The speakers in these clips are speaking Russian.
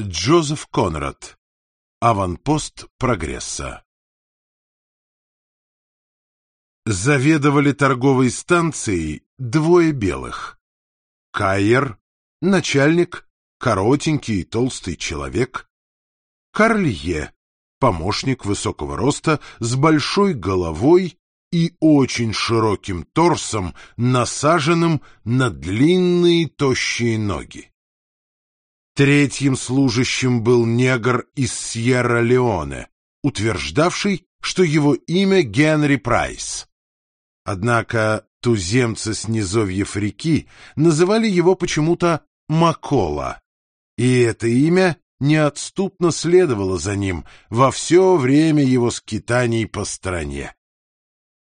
Джозеф Конрад. Аванпост прогресса. Заведовали торговой станцией двое белых. Кайер, начальник, коротенький и толстый человек. Карлье, помощник высокого роста, с большой головой и очень широким торсом, насаженным на длинные тощие ноги. Третьим служащим был негр из Сьерра-Леоне, утверждавший, что его имя Генри Прайс. Однако туземцы с низовьев реки называли его почему-то Макола, и это имя неотступно следовало за ним во все время его скитаний по стране.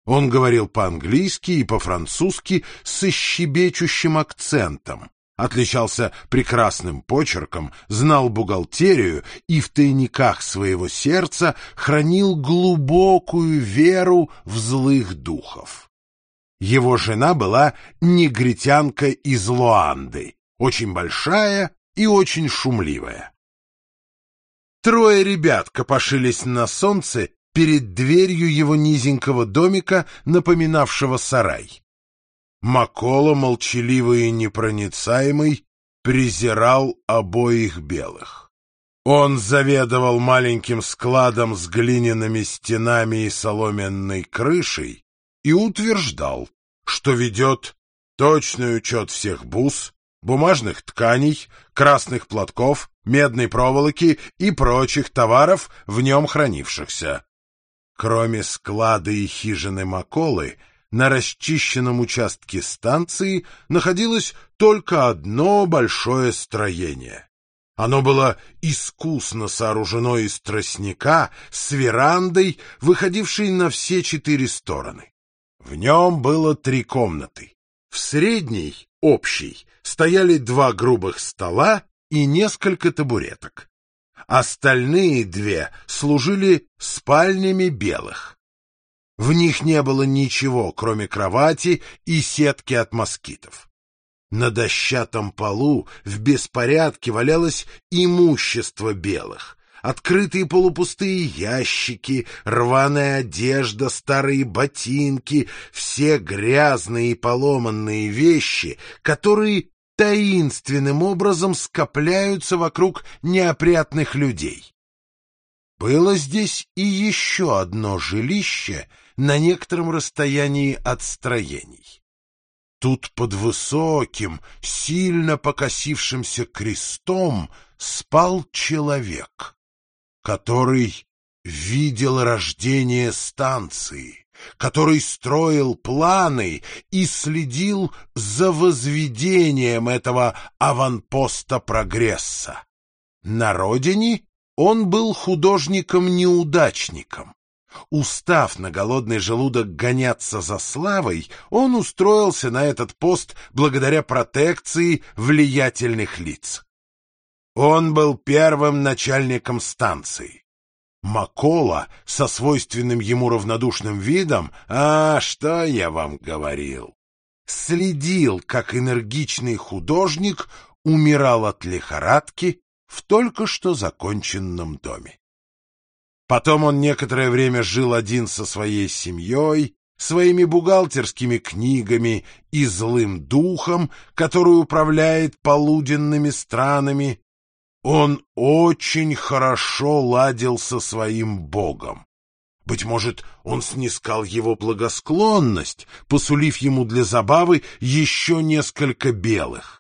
Он говорил по-английски и по-французски с щебечущим акцентом, отличался прекрасным почерком, знал бухгалтерию и в тайниках своего сердца хранил глубокую веру в злых духов. Его жена была негритянка из Луанды, очень большая и очень шумливая. Трое ребят копошились на солнце перед дверью его низенького домика, напоминавшего сарай. Макола, молчаливый и непроницаемый, презирал обоих белых. Он заведовал маленьким складом с глиняными стенами и соломенной крышей и утверждал, что ведет точный учет всех бус, бумажных тканей, красных платков, медной проволоки и прочих товаров, в нем хранившихся. Кроме склада и хижины Маколы, на расчищенном участке станции находилось только одно большое строение. Оно было искусно сооружено из тростника с верандой, выходившей на все четыре стороны. В нем было три комнаты. В средней, общей, стояли два грубых стола и несколько табуреток. Остальные две служили спальнями белых. В них не было ничего, кроме кровати и сетки от москитов. На дощатом полу в беспорядке валялось имущество белых. Открытые полупустые ящики, рваная одежда, старые ботинки, все грязные и поломанные вещи, которые таинственным образом скопляются вокруг неопрятных людей. Было здесь и еще одно жилище — на некотором расстоянии от строений. Тут под высоким, сильно покосившимся крестом спал человек, который видел рождение станции, который строил планы и следил за возведением этого аванпоста прогресса. На родине он был художником-неудачником, Устав на голодный желудок гоняться за славой, он устроился на этот пост благодаря протекции влиятельных лиц. Он был первым начальником станции. Макола со свойственным ему равнодушным видом, а что я вам говорил, следил, как энергичный художник умирал от лихорадки в только что законченном доме. Потом он некоторое время жил один со своей семьей, своими бухгалтерскими книгами и злым духом, который управляет полуденными странами. Он очень хорошо ладил со своим богом. Быть может, он снискал его благосклонность, посулив ему для забавы еще несколько белых.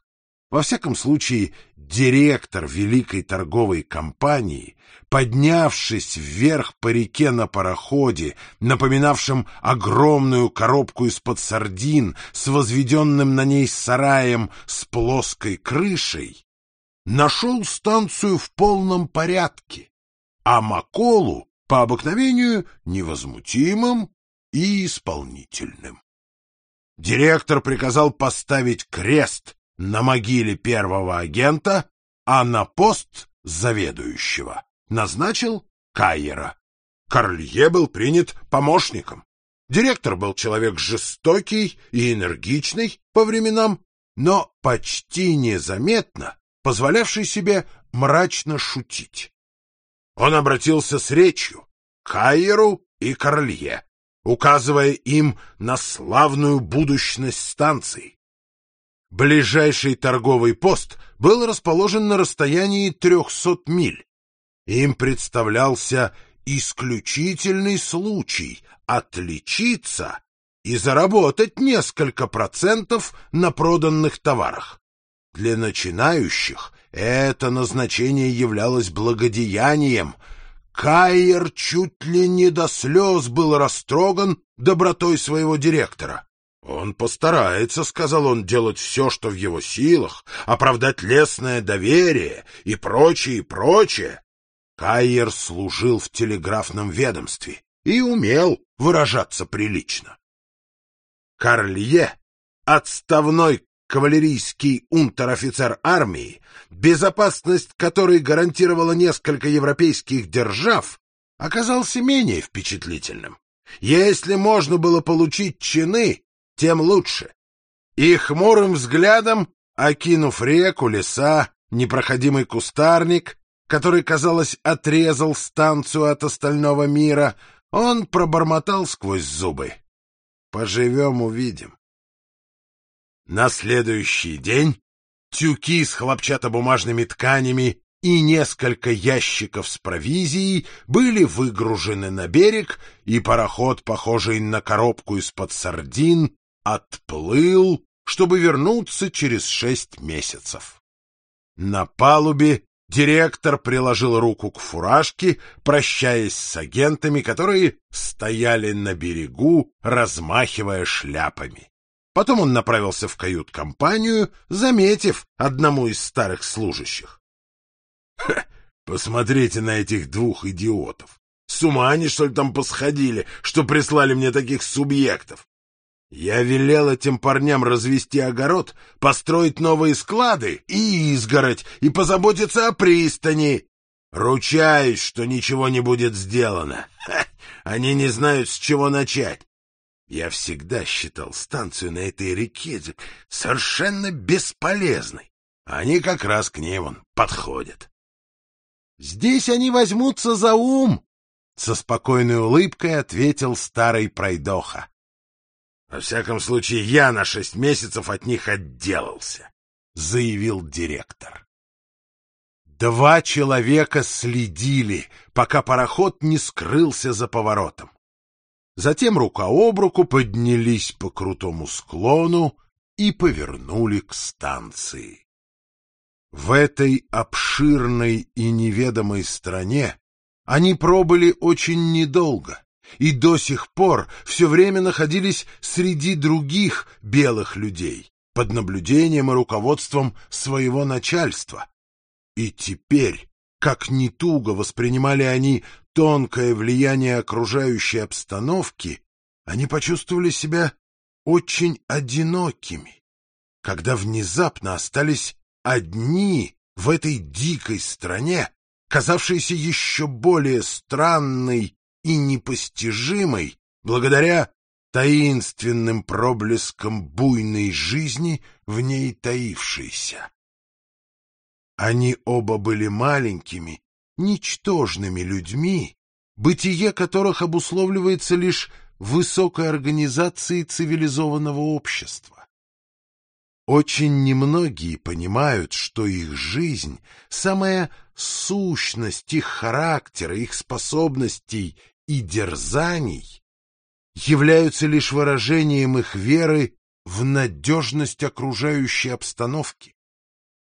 Во всяком случае, директор великой торговой компании, поднявшись вверх по реке на пароходе, напоминавшем огромную коробку из-под сардин с возведенным на ней сараем с плоской крышей, нашел станцию в полном порядке, а Маколу по обыкновению невозмутимым и исполнительным. Директор приказал поставить крест на могиле первого агента, а на пост заведующего назначил Кайера. Карлье был принят помощником. Директор был человек жестокий и энергичный по временам, но почти незаметно позволявший себе мрачно шутить. Он обратился с речью к Кайеру и Королье, указывая им на славную будущность станции. Ближайший торговый пост был расположен на расстоянии трехсот миль. Им представлялся исключительный случай отличиться и заработать несколько процентов на проданных товарах. Для начинающих это назначение являлось благодеянием. Кайер чуть ли не до слез был растроган добротой своего директора. «Он постарается, — сказал он, — делать все, что в его силах, оправдать лесное доверие и прочее, и прочее». Кайер служил в телеграфном ведомстве и умел выражаться прилично. Карлье, отставной кавалерийский унтер-офицер армии, безопасность которой гарантировала несколько европейских держав, оказался менее впечатлительным. Если можно было получить чины, тем лучше. И хмурым взглядом, окинув реку, леса, непроходимый кустарник, который, казалось, отрезал станцию от остального мира, он пробормотал сквозь зубы. Поживем — увидим. На следующий день тюки с хлопчатобумажными тканями и несколько ящиков с провизией были выгружены на берег, и пароход, похожий на коробку из-под сардин, отплыл, чтобы вернуться через шесть месяцев. На палубе Директор приложил руку к фуражке, прощаясь с агентами, которые стояли на берегу, размахивая шляпами. Потом он направился в кают-компанию, заметив одному из старых служащих. — Посмотрите на этих двух идиотов! С ума они, что ли, там посходили, что прислали мне таких субъектов? Я велел этим парням развести огород, построить новые склады и изгородь, и позаботиться о пристани. Ручаюсь, что ничего не будет сделано. Ха, они не знают, с чего начать. Я всегда считал станцию на этой реке совершенно бесполезной. Они как раз к ней вон подходят. Здесь они возьмутся за ум, — со спокойной улыбкой ответил старый пройдоха. Во всяком случае, я на шесть месяцев от них отделался, — заявил директор. Два человека следили, пока пароход не скрылся за поворотом. Затем рука об руку поднялись по крутому склону и повернули к станции. В этой обширной и неведомой стране они пробыли очень недолго и до сих пор все время находились среди других белых людей, под наблюдением и руководством своего начальства. И теперь, как ни туго воспринимали они тонкое влияние окружающей обстановки, они почувствовали себя очень одинокими, когда внезапно остались одни в этой дикой стране, казавшейся еще более странной и непостижимой благодаря таинственным проблескам буйной жизни, в ней таившейся. Они оба были маленькими, ничтожными людьми, бытие которых обусловливается лишь высокой организацией цивилизованного общества. Очень немногие понимают, что их жизнь, самая сущность их характера, их способностей и дерзаний являются лишь выражением их веры в надежность окружающей обстановки.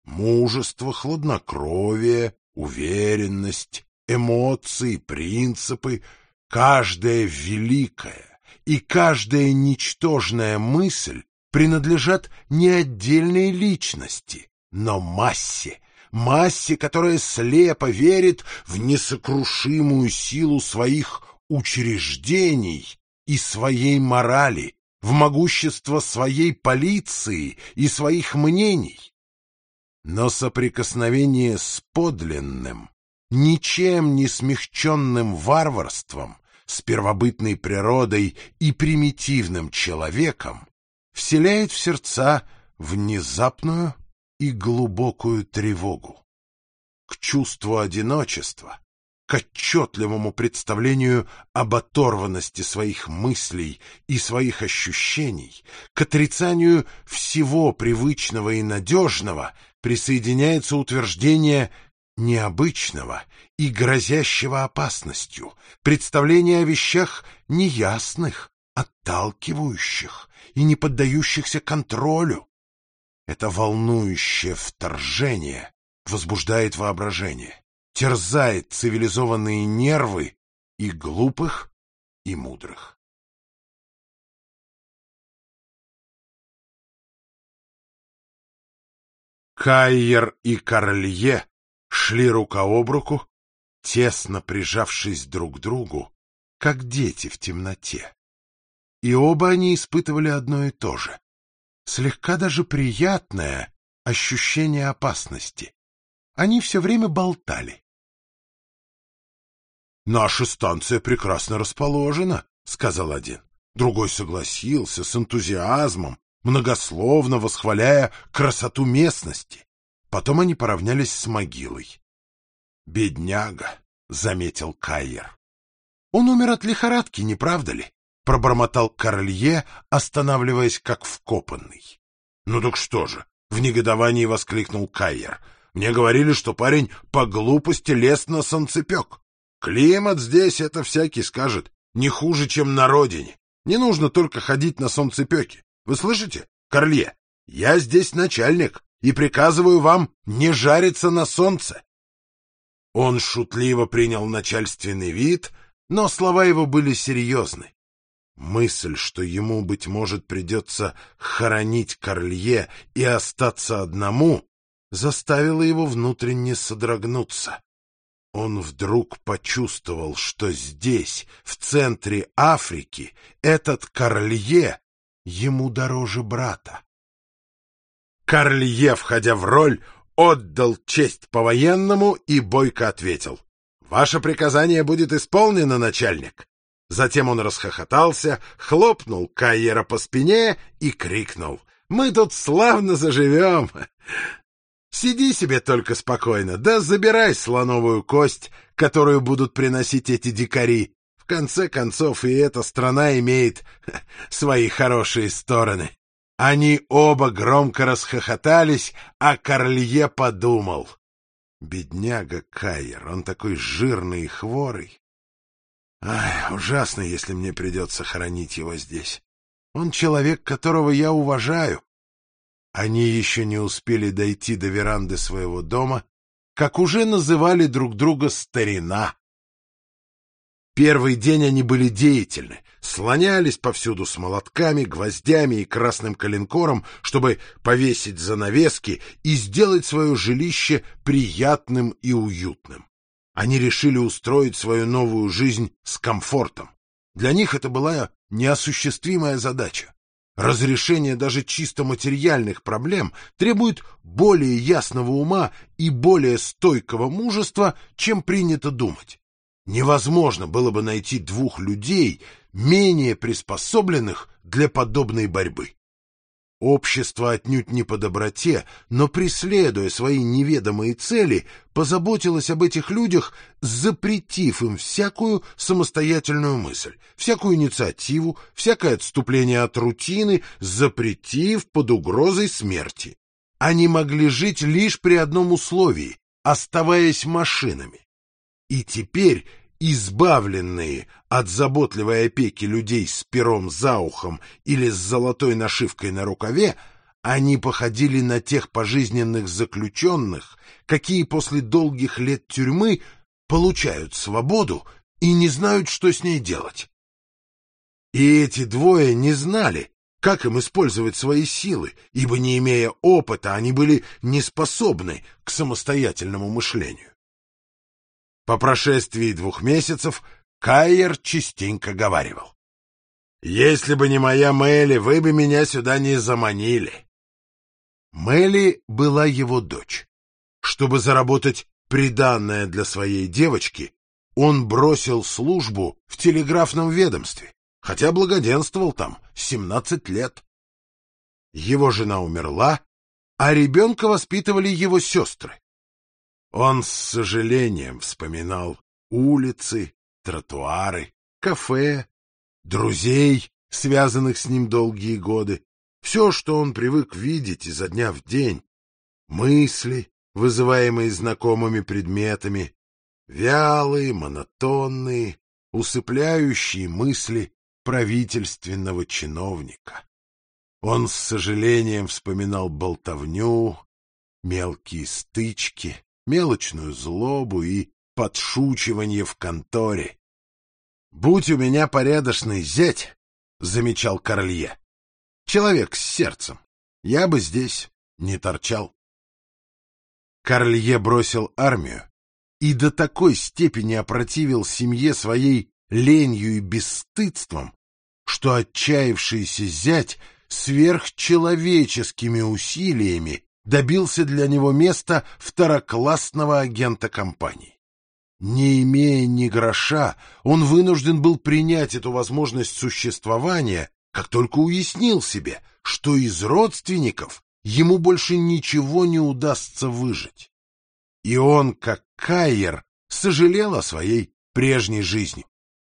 Мужество, хладнокровие, уверенность, эмоции, принципы, каждая великая и каждая ничтожная мысль принадлежат не отдельной личности, но массе, массе, которая слепо верит в несокрушимую силу своих учреждений и своей морали, в могущество своей полиции и своих мнений. Но соприкосновение с подлинным, ничем не смягченным варварством, с первобытной природой и примитивным человеком вселяет в сердца внезапную и глубокую тревогу. К чувству одиночества, к отчетливому представлению об оторванности своих мыслей и своих ощущений, к отрицанию всего привычного и надежного присоединяется утверждение необычного и грозящего опасностью, представление о вещах неясных, отталкивающих и не поддающихся контролю. Это волнующее вторжение возбуждает воображение терзает цивилизованные нервы и глупых, и мудрых. Кайер и Королье шли рука об руку, тесно прижавшись друг к другу, как дети в темноте. И оба они испытывали одно и то же, слегка даже приятное ощущение опасности. Они все время болтали. «Наша станция прекрасно расположена», — сказал один. Другой согласился с энтузиазмом, многословно восхваляя красоту местности. Потом они поравнялись с могилой. «Бедняга», — заметил Кайер. «Он умер от лихорадки, не правда ли?» — пробормотал Королье, останавливаясь как вкопанный. «Ну так что же?» — в негодовании воскликнул Кайер. «Мне говорили, что парень по глупости лез на солнцепек. Климат здесь, это всякий скажет, не хуже, чем на родине. Не нужно только ходить на солнцепеке. Вы слышите, Корле? Я здесь начальник и приказываю вам не жариться на солнце. Он шутливо принял начальственный вид, но слова его были серьезны. Мысль, что ему, быть может, придется хоронить Корлье и остаться одному, заставила его внутренне содрогнуться. Он вдруг почувствовал, что здесь, в центре Африки, этот Карлье ему дороже брата. Карлье, входя в роль, отдал честь по-военному и бойко ответил. «Ваше приказание будет исполнено, начальник!» Затем он расхохотался, хлопнул Кайера по спине и крикнул. «Мы тут славно заживем! Сиди себе только спокойно, да забирай слоновую кость, которую будут приносить эти дикари. В конце концов, и эта страна имеет свои хорошие стороны. Они оба громко расхохотались, а Корлье подумал. Бедняга Кайер, он такой жирный и хворый. Ай, ужасно, если мне придется хоронить его здесь. Он человек, которого я уважаю, они еще не успели дойти до веранды своего дома, как уже называли друг друга «старина». Первый день они были деятельны, слонялись повсюду с молотками, гвоздями и красным коленкором, чтобы повесить занавески и сделать свое жилище приятным и уютным. Они решили устроить свою новую жизнь с комфортом. Для них это была неосуществимая задача. Разрешение даже чисто материальных проблем требует более ясного ума и более стойкого мужества, чем принято думать. Невозможно было бы найти двух людей, менее приспособленных для подобной борьбы. Общество отнюдь не по доброте, но, преследуя свои неведомые цели, позаботилось об этих людях, запретив им всякую самостоятельную мысль, всякую инициативу, всякое отступление от рутины, запретив под угрозой смерти. Они могли жить лишь при одном условии, оставаясь машинами. И теперь избавленные от заботливой опеки людей с пером за ухом или с золотой нашивкой на рукаве, они походили на тех пожизненных заключенных, какие после долгих лет тюрьмы получают свободу и не знают, что с ней делать. И эти двое не знали, как им использовать свои силы, ибо, не имея опыта, они были неспособны к самостоятельному мышлению. По прошествии двух месяцев Кайер частенько говаривал. «Если бы не моя Мэли, вы бы меня сюда не заманили». Мэли была его дочь. Чтобы заработать приданное для своей девочки, он бросил службу в телеграфном ведомстве, хотя благоденствовал там 17 лет. Его жена умерла, а ребенка воспитывали его сестры. Он с сожалением вспоминал улицы, тротуары, кафе, друзей, связанных с ним долгие годы, все, что он привык видеть изо дня в день, мысли, вызываемые знакомыми предметами, вялые, монотонные, усыпляющие мысли правительственного чиновника. Он с сожалением вспоминал болтовню, мелкие стычки, мелочную злобу и подшучивание в конторе. «Будь у меня порядочный зять», — замечал Королье, — «человек с сердцем, я бы здесь не торчал». Королье бросил армию и до такой степени опротивил семье своей ленью и бесстыдством, что отчаявшийся зять сверхчеловеческими усилиями добился для него места второклассного агента компании. Не имея ни гроша, он вынужден был принять эту возможность существования, как только уяснил себе, что из родственников ему больше ничего не удастся выжить. И он, как Кайер, сожалел о своей прежней жизни.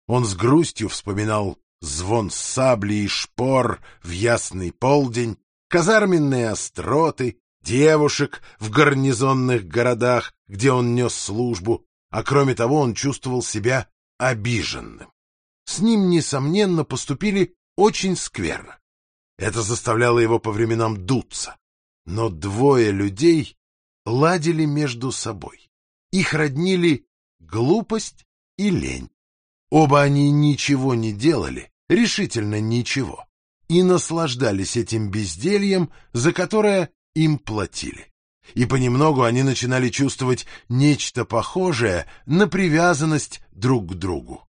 Он с грустью вспоминал звон сабли и шпор в ясный полдень, казарменные остроты, девушек в гарнизонных городах, где он нес службу, а кроме того он чувствовал себя обиженным. С ним, несомненно, поступили очень скверно. Это заставляло его по временам дуться. Но двое людей ладили между собой. Их роднили глупость и лень. Оба они ничего не делали, решительно ничего, и наслаждались этим бездельем, за которое им платили. И понемногу они начинали чувствовать нечто похожее на привязанность друг к другу.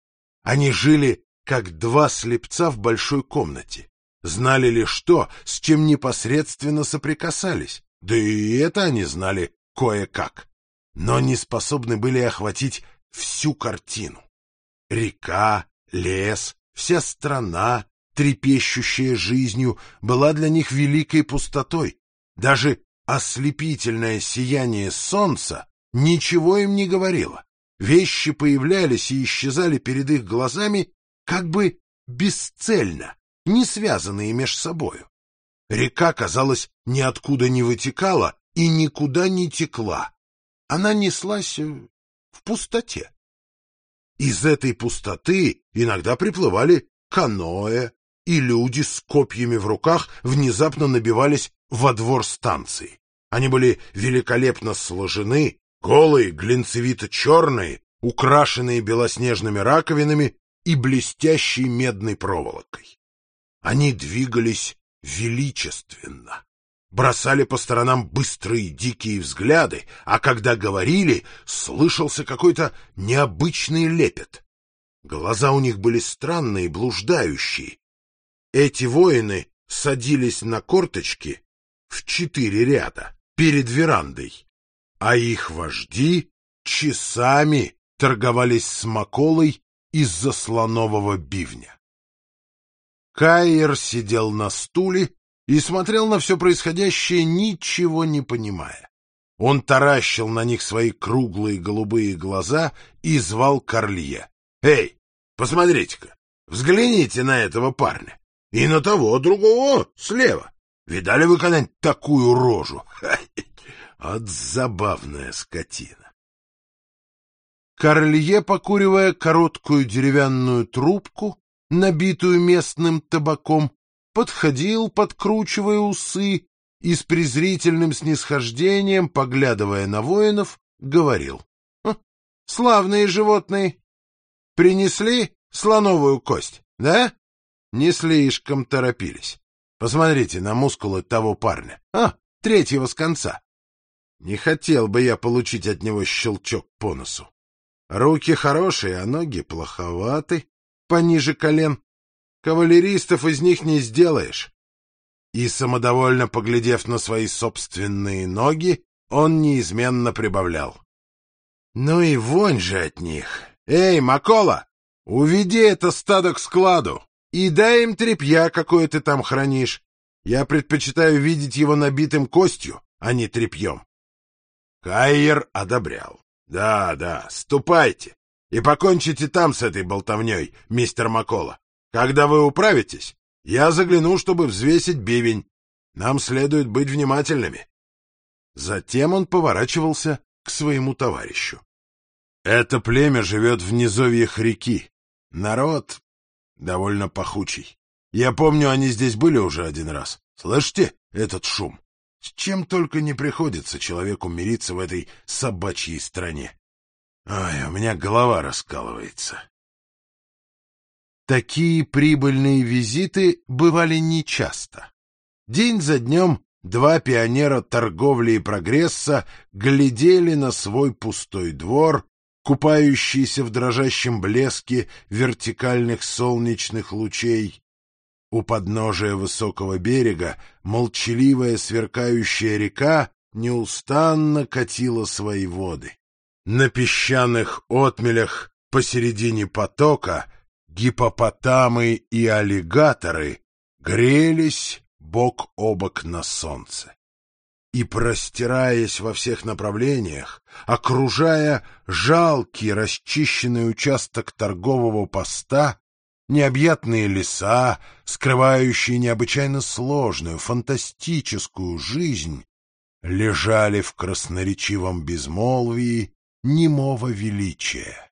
Они жили, как два слепца в большой комнате, знали лишь то, с чем непосредственно соприкасались, да и это они знали кое-как, но не способны были охватить всю картину. Река, лес, вся страна, трепещущая жизнью, была для них великой пустотой. Даже ослепительное сияние солнца ничего им не говорило. Вещи появлялись и исчезали перед их глазами как бы бесцельно, не связанные меж собою. Река, казалось, ниоткуда не вытекала и никуда не текла. Она неслась в пустоте. Из этой пустоты иногда приплывали каноэ, и люди с копьями в руках внезапно набивались во двор станции. Они были великолепно сложены, голые, глинцевито-черные, украшенные белоснежными раковинами и блестящей медной проволокой. Они двигались величественно, бросали по сторонам быстрые дикие взгляды, а когда говорили, слышался какой-то необычный лепет. Глаза у них были странные, блуждающие. Эти воины садились на корточки в четыре ряда перед верандой, а их вожди часами торговались с Маколой из-за слонового бивня. Кайер сидел на стуле и смотрел на все происходящее, ничего не понимая. Он таращил на них свои круглые голубые глаза и звал Карлье. — Эй, посмотрите-ка, взгляните на этого парня. И на того другого слева. Видали вы когда-нибудь такую рожу? От забавная скотина. Карлье, покуривая короткую деревянную трубку, набитую местным табаком, подходил, подкручивая усы, и с презрительным снисхождением, поглядывая на воинов, говорил. «Хм, — Славные животные! Принесли слоновую кость, да? Не слишком торопились. Посмотрите на мускулы того парня. А, третьего с конца. Не хотел бы я получить от него щелчок по носу. Руки хорошие, а ноги плоховаты, пониже колен. Кавалеристов из них не сделаешь. И, самодовольно поглядев на свои собственные ноги, он неизменно прибавлял. Ну и вонь же от них. Эй, Макола, уведи это стадо к складу и дай им тряпья, какое ты там хранишь. Я предпочитаю видеть его набитым костью, а не тряпьем. Кайер одобрял. «Да, да, ступайте и покончите там с этой болтовней, мистер Макола. Когда вы управитесь, я загляну, чтобы взвесить бивень. Нам следует быть внимательными». Затем он поворачивался к своему товарищу. «Это племя живет в низовьях реки. Народ довольно пахучий. Я помню, они здесь были уже один раз. Слышите этот шум? С чем только не приходится человеку мириться в этой собачьей стране. Ой, у меня голова раскалывается. Такие прибыльные визиты бывали нечасто. День за днем два пионера торговли и прогресса глядели на свой пустой двор, купающийся в дрожащем блеске вертикальных солнечных лучей. У подножия высокого берега молчаливая сверкающая река неустанно катила свои воды. На песчаных отмелях посередине потока гипопотамы и аллигаторы грелись бок о бок на солнце и, простираясь во всех направлениях, окружая жалкий расчищенный участок торгового поста, необъятные леса, скрывающие необычайно сложную, фантастическую жизнь, лежали в красноречивом безмолвии немого величия.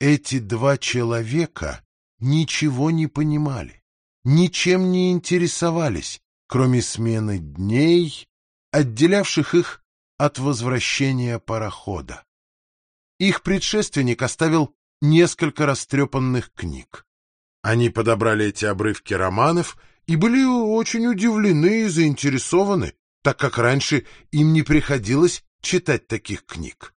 Эти два человека ничего не понимали, ничем не интересовались, кроме смены дней, отделявших их от возвращения парохода. Их предшественник оставил несколько растрепанных книг. Они подобрали эти обрывки романов и были очень удивлены и заинтересованы, так как раньше им не приходилось читать таких книг.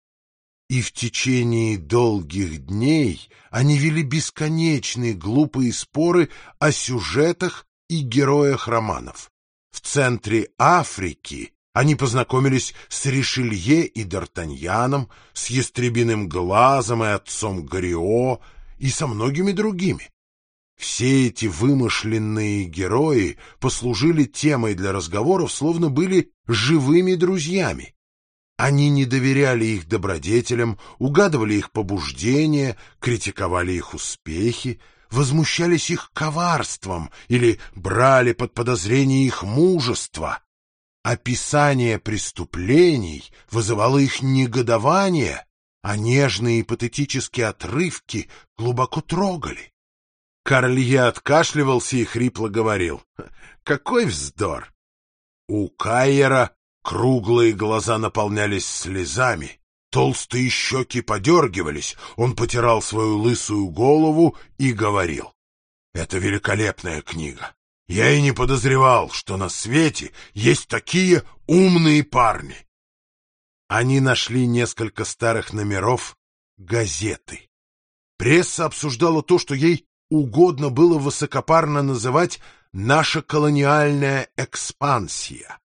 И в течение долгих дней они вели бесконечные глупые споры о сюжетах и героях романов. В центре Африки они познакомились с Ришелье и Д'Артаньяном, с Ястребиным Глазом и отцом Горио и со многими другими. Все эти вымышленные герои послужили темой для разговоров, словно были живыми друзьями. Они не доверяли их добродетелям, угадывали их побуждения, критиковали их успехи, возмущались их коварством или брали под подозрение их мужество. Описание преступлений вызывало их негодование, а нежные и патетические отрывки глубоко трогали. Карлье откашливался и хрипло говорил. «Какой вздор!» У Кайера круглые глаза наполнялись слезами, Толстые щеки подергивались, он потирал свою лысую голову и говорил. «Это великолепная книга. Я и не подозревал, что на свете есть такие умные парни». Они нашли несколько старых номеров газеты. Пресса обсуждала то, что ей угодно было высокопарно называть «наша колониальная экспансия».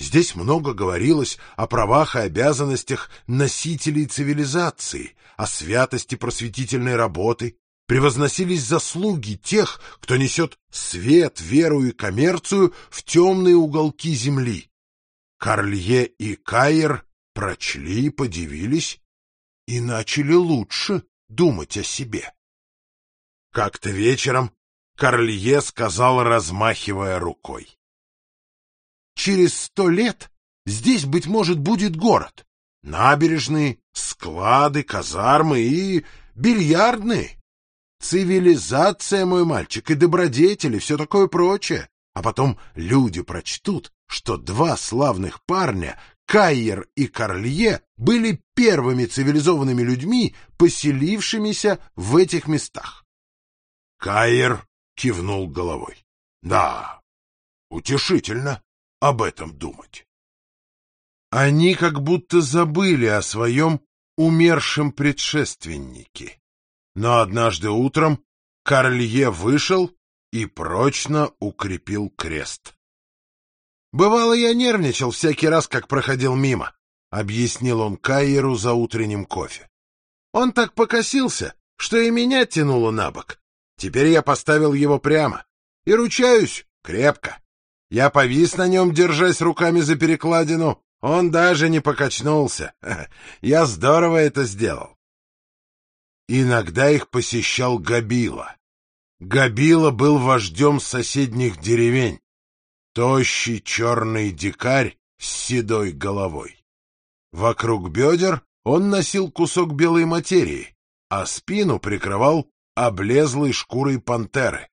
Здесь много говорилось о правах и обязанностях носителей цивилизации, о святости просветительной работы, превозносились заслуги тех, кто несет свет, веру и коммерцию в темные уголки земли. Карлье и Кайер прочли, подивились и начали лучше думать о себе. Как-то вечером Карлье сказал, размахивая рукой. Через сто лет здесь, быть может, будет город. Набережные, склады, казармы и бильярдные. Цивилизация, мой мальчик, и добродетели, все такое прочее. А потом люди прочтут, что два славных парня, Кайер и Карлье, были первыми цивилизованными людьми, поселившимися в этих местах. Кайер кивнул головой. Да, утешительно об этом думать. Они как будто забыли о своем умершем предшественнике. Но однажды утром Карлье вышел и прочно укрепил крест. «Бывало, я нервничал всякий раз, как проходил мимо», — объяснил он Кайеру за утренним кофе. «Он так покосился, что и меня тянуло на бок. Теперь я поставил его прямо. И ручаюсь, крепко. Я повис на нем, держась руками за перекладину, Он даже не покачнулся. Я здорово это сделал. Иногда их посещал Габила. Габила был вождем соседних деревень. Тощий черный дикарь с седой головой. Вокруг бедер он носил кусок белой материи, а спину прикрывал облезлой шкурой пантеры.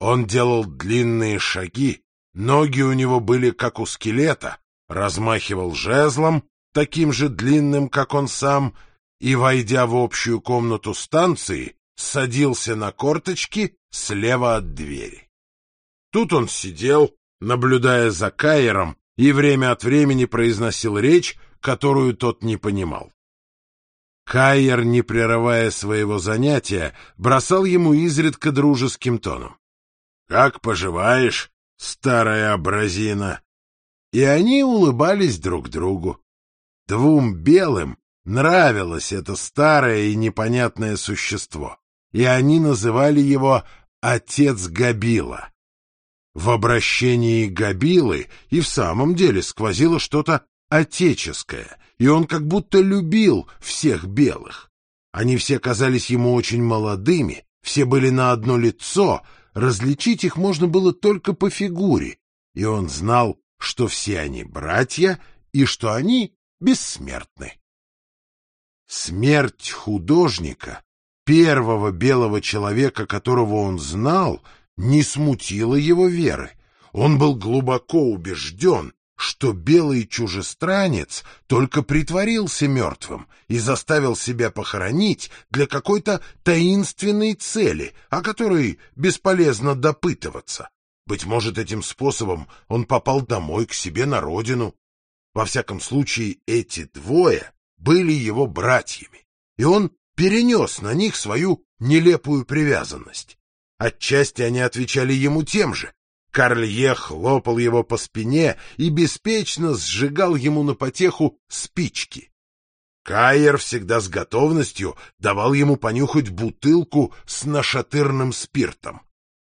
Он делал длинные шаги, ноги у него были как у скелета, размахивал жезлом, таким же длинным, как он сам, и, войдя в общую комнату станции, садился на корточки слева от двери. Тут он сидел, наблюдая за Кайером, и время от времени произносил речь, которую тот не понимал. Кайер, не прерывая своего занятия, бросал ему изредка дружеским тоном. — Как поживаешь, старая абразина? И они улыбались друг другу. Двум белым нравилось это старое и непонятное существо, и они называли его «отец Габила». В обращении Габилы и в самом деле сквозило что-то отеческое, и он как будто любил всех белых. Они все казались ему очень молодыми, все были на одно лицо, различить их можно было только по фигуре, и он знал, что все они братья и что они бессмертны. Смерть художника, первого белого человека, которого он знал, не смутила его веры. Он был глубоко убежден, что белый чужестранец только притворился мертвым и заставил себя похоронить для какой-то таинственной цели, о которой бесполезно допытываться. Быть может, этим способом он попал домой к себе на родину. Во всяком случае, эти двое были его братьями, и он перенес на них свою нелепую привязанность. Отчасти они отвечали ему тем же, Карлье хлопал его по спине и беспечно сжигал ему на потеху спички. Кайер всегда с готовностью давал ему понюхать бутылку с нашатырным спиртом.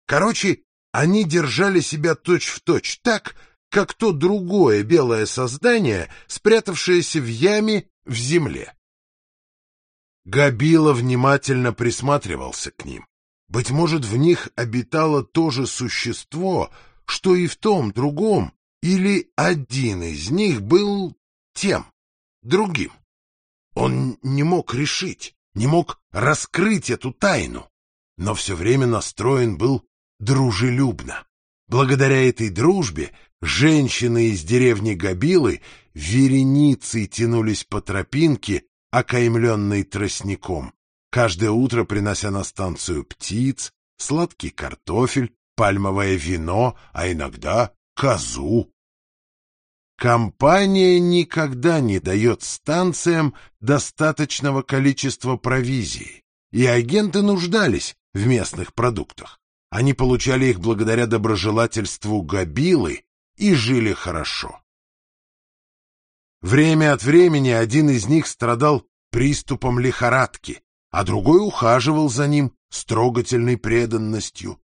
Короче, они держали себя точь-в-точь точь так, как то другое белое создание, спрятавшееся в яме в земле. Габила внимательно присматривался к ним. Быть может, в них обитало то же существо, что и в том другом, или один из них был тем, другим. Он не мог решить, не мог раскрыть эту тайну, но все время настроен был дружелюбно. Благодаря этой дружбе женщины из деревни Габилы вереницей тянулись по тропинке, окаймленной тростником, каждое утро принося на станцию птиц, сладкий картофель, пальмовое вино, а иногда козу. Компания никогда не дает станциям достаточного количества провизии, и агенты нуждались в местных продуктах. Они получали их благодаря доброжелательству Габилы и жили хорошо. Время от времени один из них страдал приступом лихорадки, а другой ухаживал за ним с трогательной преданностью.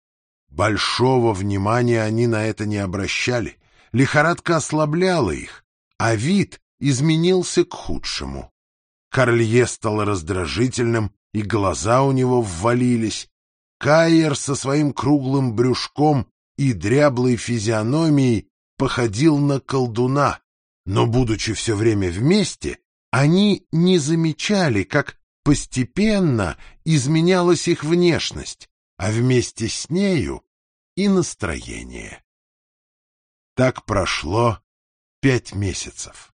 Большого внимания они на это не обращали. Лихорадка ослабляла их, а вид изменился к худшему. Карлье стал раздражительным, и глаза у него ввалились. Кайер со своим круглым брюшком и дряблой физиономией походил на колдуна, но, будучи все время вместе, они не замечали, как Постепенно изменялась их внешность, а вместе с нею и настроение. Так прошло пять месяцев.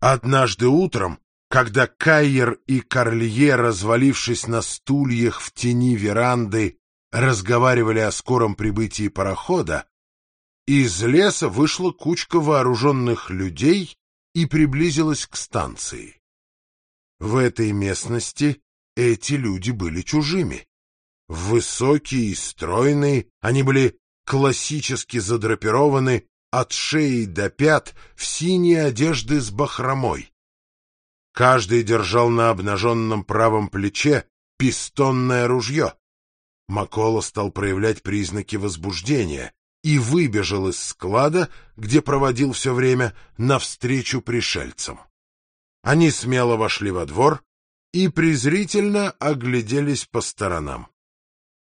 Однажды утром, когда Кайер и Карлье, развалившись на стульях в тени веранды, разговаривали о скором прибытии парохода, из леса вышла кучка вооруженных людей и приблизилась к станции. В этой местности эти люди были чужими. Высокие и стройные, они были классически задрапированы от шеи до пят в синие одежды с бахромой. Каждый держал на обнаженном правом плече пистонное ружье. Макола стал проявлять признаки возбуждения, и выбежал из склада, где проводил все время, навстречу пришельцам. Они смело вошли во двор и презрительно огляделись по сторонам.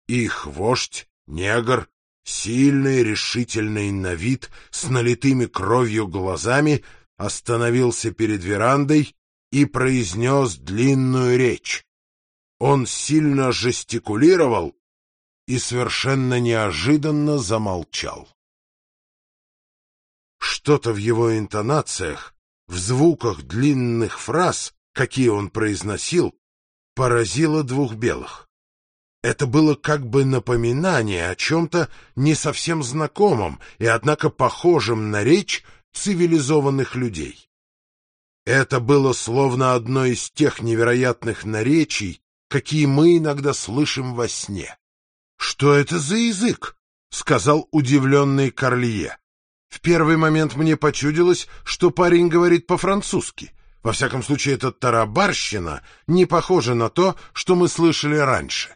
Их вождь, негр, сильный, решительный на вид, с налитыми кровью глазами, остановился перед верандой и произнес длинную речь. Он сильно жестикулировал и совершенно неожиданно замолчал. Что-то в его интонациях, в звуках длинных фраз, какие он произносил, поразило двух белых. Это было как бы напоминание о чем-то не совсем знакомом и, однако, похожем на речь цивилизованных людей. Это было словно одно из тех невероятных наречий, какие мы иногда слышим во сне. «Что это за язык?» — сказал удивленный Карлие. В первый момент мне почудилось, что парень говорит по-французски. Во всяком случае, эта тарабарщина не похожа на то, что мы слышали раньше.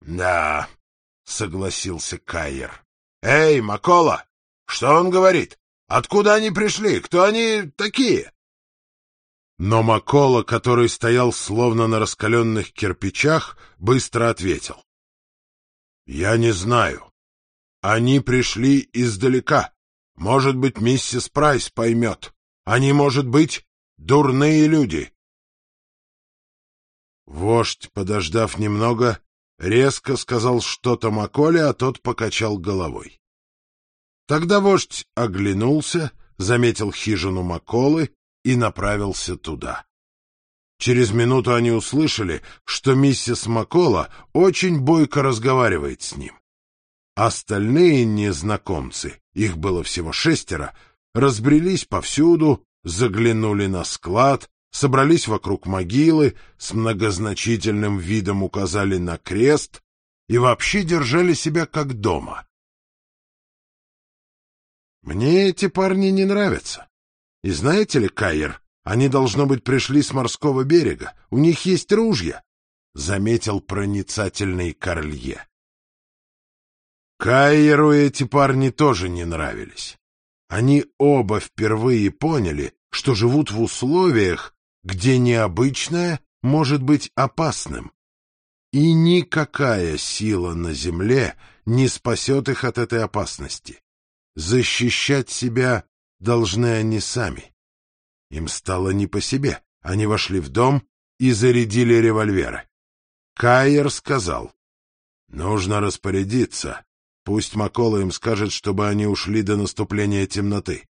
«Да», — согласился Кайер. «Эй, Макола, что он говорит? Откуда они пришли? Кто они такие?» Но Макола, который стоял словно на раскаленных кирпичах, быстро ответил. «Я не знаю. Они пришли издалека. Может быть, миссис Прайс поймет. Они, может быть, дурные люди». Вождь, подождав немного, резко сказал что-то Маколе, а тот покачал головой. Тогда вождь оглянулся, заметил хижину Маколы и направился туда. Через минуту они услышали, что миссис Макола очень бойко разговаривает с ним. Остальные незнакомцы, их было всего шестеро, разбрелись повсюду, заглянули на склад, собрались вокруг могилы, с многозначительным видом указали на крест и вообще держали себя как дома. Мне эти парни не нравятся. И знаете ли, Кайер, они, должно быть, пришли с морского берега. У них есть ружья, — заметил проницательный Карлье. Кайеру эти парни тоже не нравились. Они оба впервые поняли, что живут в условиях, где необычное может быть опасным. И никакая сила на земле не спасет их от этой опасности. Защищать себя должны они сами. Им стало не по себе. Они вошли в дом и зарядили револьверы. Кайер сказал, «Нужно распорядиться. Пусть Макола им скажет, чтобы они ушли до наступления темноты.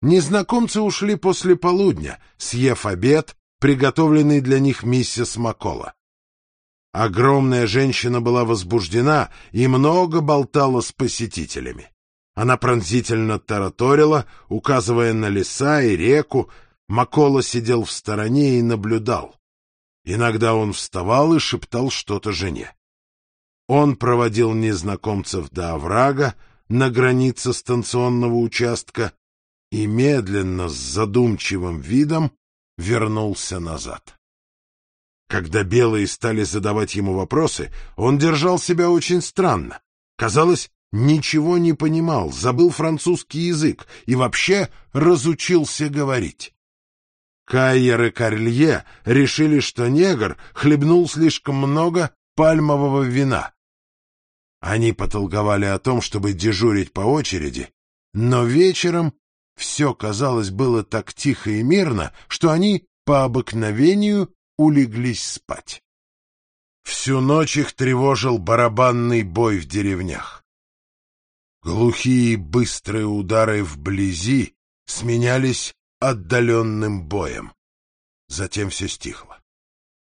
Незнакомцы ушли после полудня, съев обед, приготовленный для них миссис Макола. Огромная женщина была возбуждена и много болтала с посетителями. Она пронзительно тараторила, указывая на леса и реку. Макола сидел в стороне и наблюдал. Иногда он вставал и шептал что-то жене. Он проводил незнакомцев до оврага на границе станционного участка и медленно, с задумчивым видом, вернулся назад. Когда белые стали задавать ему вопросы, он держал себя очень странно. Казалось, ничего не понимал, забыл французский язык и вообще разучился говорить. Кайер и Карлье решили, что негр хлебнул слишком много пальмового вина. Они потолковали о том, чтобы дежурить по очереди, но вечером все, казалось, было так тихо и мирно, что они по обыкновению улеглись спать. Всю ночь их тревожил барабанный бой в деревнях. Глухие быстрые удары вблизи сменялись отдаленным боем. Затем все стихло.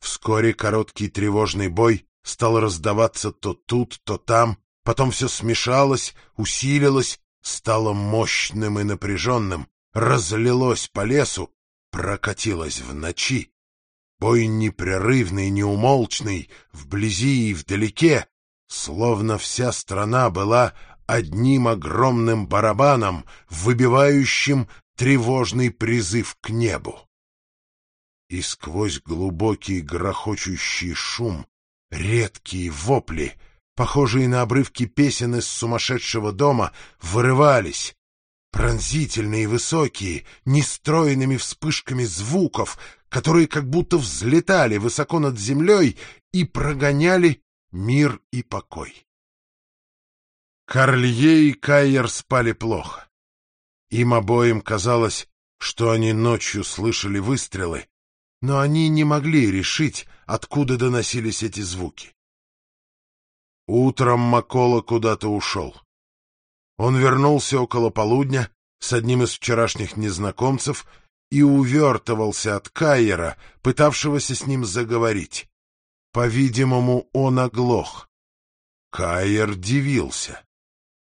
Вскоре короткий тревожный бой стал раздаваться то тут, то там, потом все смешалось, усилилось, стало мощным и напряженным, разлилось по лесу, прокатилось в ночи. Бой непрерывный, неумолчный, вблизи и вдалеке, словно вся страна была одним огромным барабаном, выбивающим тревожный призыв к небу. И сквозь глубокий грохочущий шум, редкие вопли похожие на обрывки песен из сумасшедшего дома, вырывались, пронзительные и высокие, нестроенными вспышками звуков, которые как будто взлетали высоко над землей и прогоняли мир и покой. Карлье и Кайер спали плохо. Им обоим казалось, что они ночью слышали выстрелы, но они не могли решить, откуда доносились эти звуки. Утром Макола куда-то ушел. Он вернулся около полудня с одним из вчерашних незнакомцев и увертывался от Кайера, пытавшегося с ним заговорить. По-видимому, он оглох. Кайер дивился.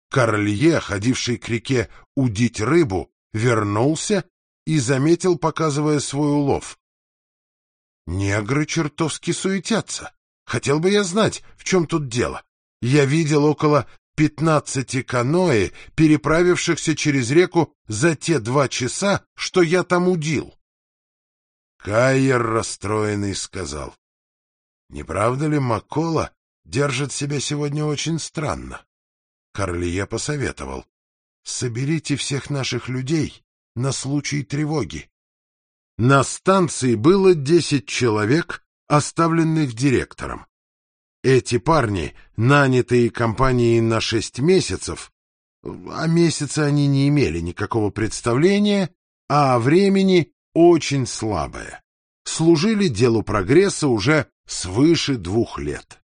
Карлье, ходивший к реке удить рыбу, вернулся и заметил, показывая свой улов. Негры чертовски суетятся. Хотел бы я знать, в чем тут дело. Я видел около пятнадцати каноэ, переправившихся через реку за те два часа, что я там удил. Кайер, расстроенный, сказал, «Не правда ли Макола держит себя сегодня очень странно?» Карлия посоветовал, «Соберите всех наших людей на случай тревоги. На станции было десять человек, оставленных директором. Эти парни, нанятые компанией на шесть месяцев, о месяце они не имели никакого представления, а времени очень слабое, служили делу прогресса уже свыше двух лет.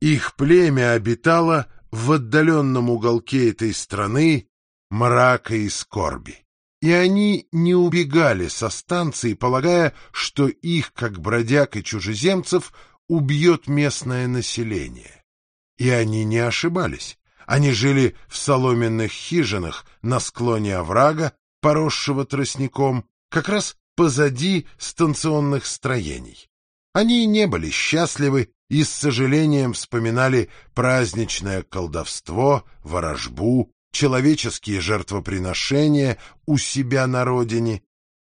Их племя обитало в отдаленном уголке этой страны мрака и скорби и они не убегали со станции, полагая, что их, как бродяг и чужеземцев, убьет местное население. И они не ошибались. Они жили в соломенных хижинах на склоне оврага, поросшего тростником, как раз позади станционных строений. Они не были счастливы и с сожалением вспоминали праздничное колдовство, ворожбу, человеческие жертвоприношения у себя на родине.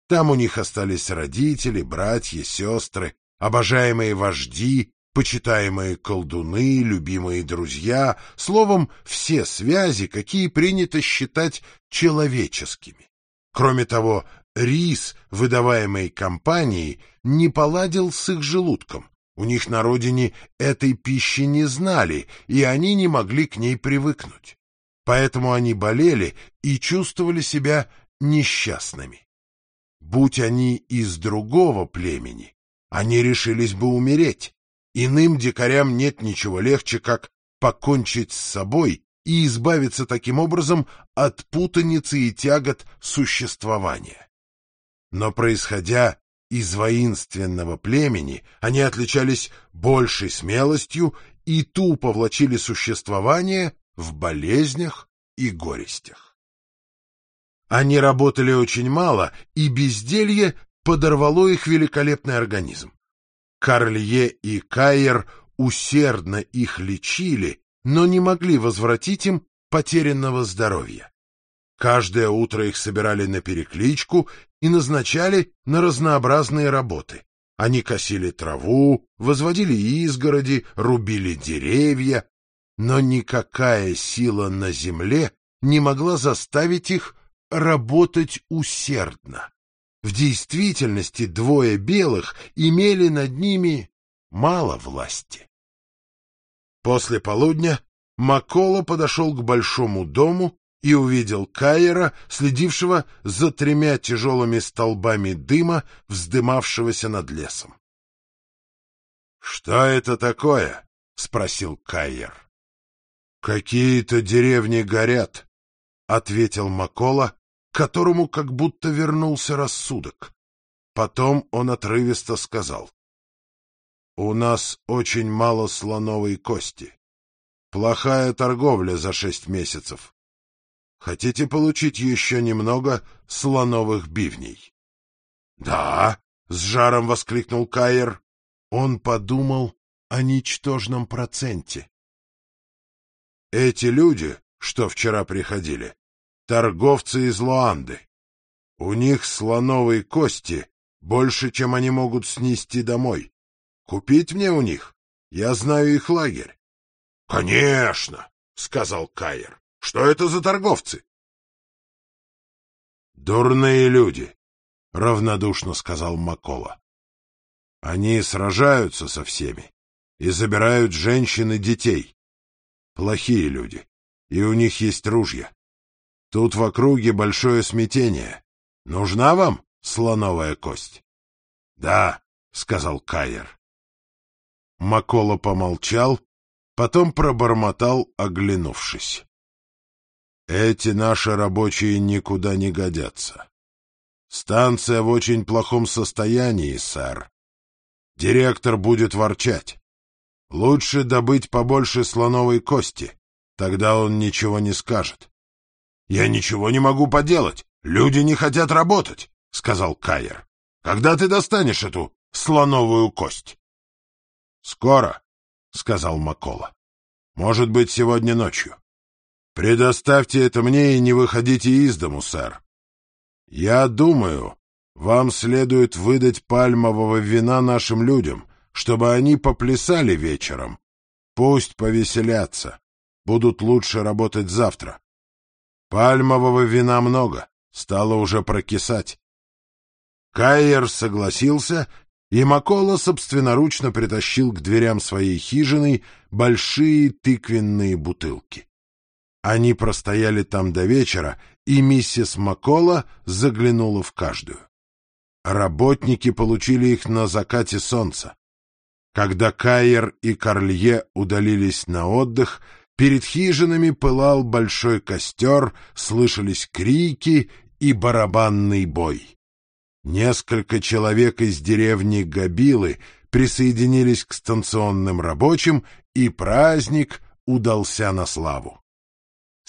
Там у них остались родители, братья, сестры, обожаемые вожди, почитаемые колдуны, любимые друзья, словом, все связи, какие принято считать человеческими. Кроме того, рис, выдаваемый компанией, не поладил с их желудком. У них на родине этой пищи не знали, и они не могли к ней привыкнуть поэтому они болели и чувствовали себя несчастными. Будь они из другого племени, они решились бы умереть. Иным дикарям нет ничего легче, как покончить с собой и избавиться таким образом от путаницы и тягот существования. Но происходя из воинственного племени, они отличались большей смелостью и тупо влачили существование в болезнях и горестях. Они работали очень мало, и безделье подорвало их великолепный организм. Карлье и Кайер усердно их лечили, но не могли возвратить им потерянного здоровья. Каждое утро их собирали на перекличку и назначали на разнообразные работы. Они косили траву, возводили изгороди, рубили деревья, но никакая сила на земле не могла заставить их работать усердно. В действительности двое белых имели над ними мало власти. После полудня Макола подошел к большому дому и увидел Кайера, следившего за тремя тяжелыми столбами дыма, вздымавшегося над лесом. — Что это такое? — спросил Кайер. «Какие-то деревни горят», — ответил Макола, которому как будто вернулся рассудок. Потом он отрывисто сказал. «У нас очень мало слоновой кости. Плохая торговля за шесть месяцев. Хотите получить еще немного слоновых бивней?» «Да», — с жаром воскликнул Кайер. Он подумал о ничтожном проценте. Эти люди, что вчера приходили, торговцы из Луанды. У них слоновые кости больше, чем они могут снести домой. Купить мне у них? Я знаю их лагерь. Конечно, сказал Кайер. Что это за торговцы? Дурные люди, равнодушно сказал Макола. Они сражаются со всеми и забирают женщин и детей. Плохие люди, и у них есть ружья. Тут в округе большое смятение. Нужна вам слоновая кость? — Да, — сказал Кайер. Макола помолчал, потом пробормотал, оглянувшись. — Эти наши рабочие никуда не годятся. Станция в очень плохом состоянии, сэр. Директор будет ворчать. Лучше добыть побольше слоновой кости, тогда он ничего не скажет. «Я ничего не могу поделать. Люди не хотят работать», — сказал Кайер. «Когда ты достанешь эту слоновую кость?» «Скоро», — сказал Макола. «Может быть, сегодня ночью. Предоставьте это мне и не выходите из дому, сэр. Я думаю, вам следует выдать пальмового вина нашим людям, чтобы они поплясали вечером. Пусть повеселятся. Будут лучше работать завтра. Пальмового вина много, стало уже прокисать. Кайер согласился, и Макола собственноручно притащил к дверям своей хижины большие тыквенные бутылки. Они простояли там до вечера, и миссис Макола заглянула в каждую. Работники получили их на закате солнца. Когда Кайер и Карлье удалились на отдых, Перед хижинами пылал большой костер, слышались крики и барабанный бой. Несколько человек из деревни Габилы присоединились к станционным рабочим, и праздник удался на славу.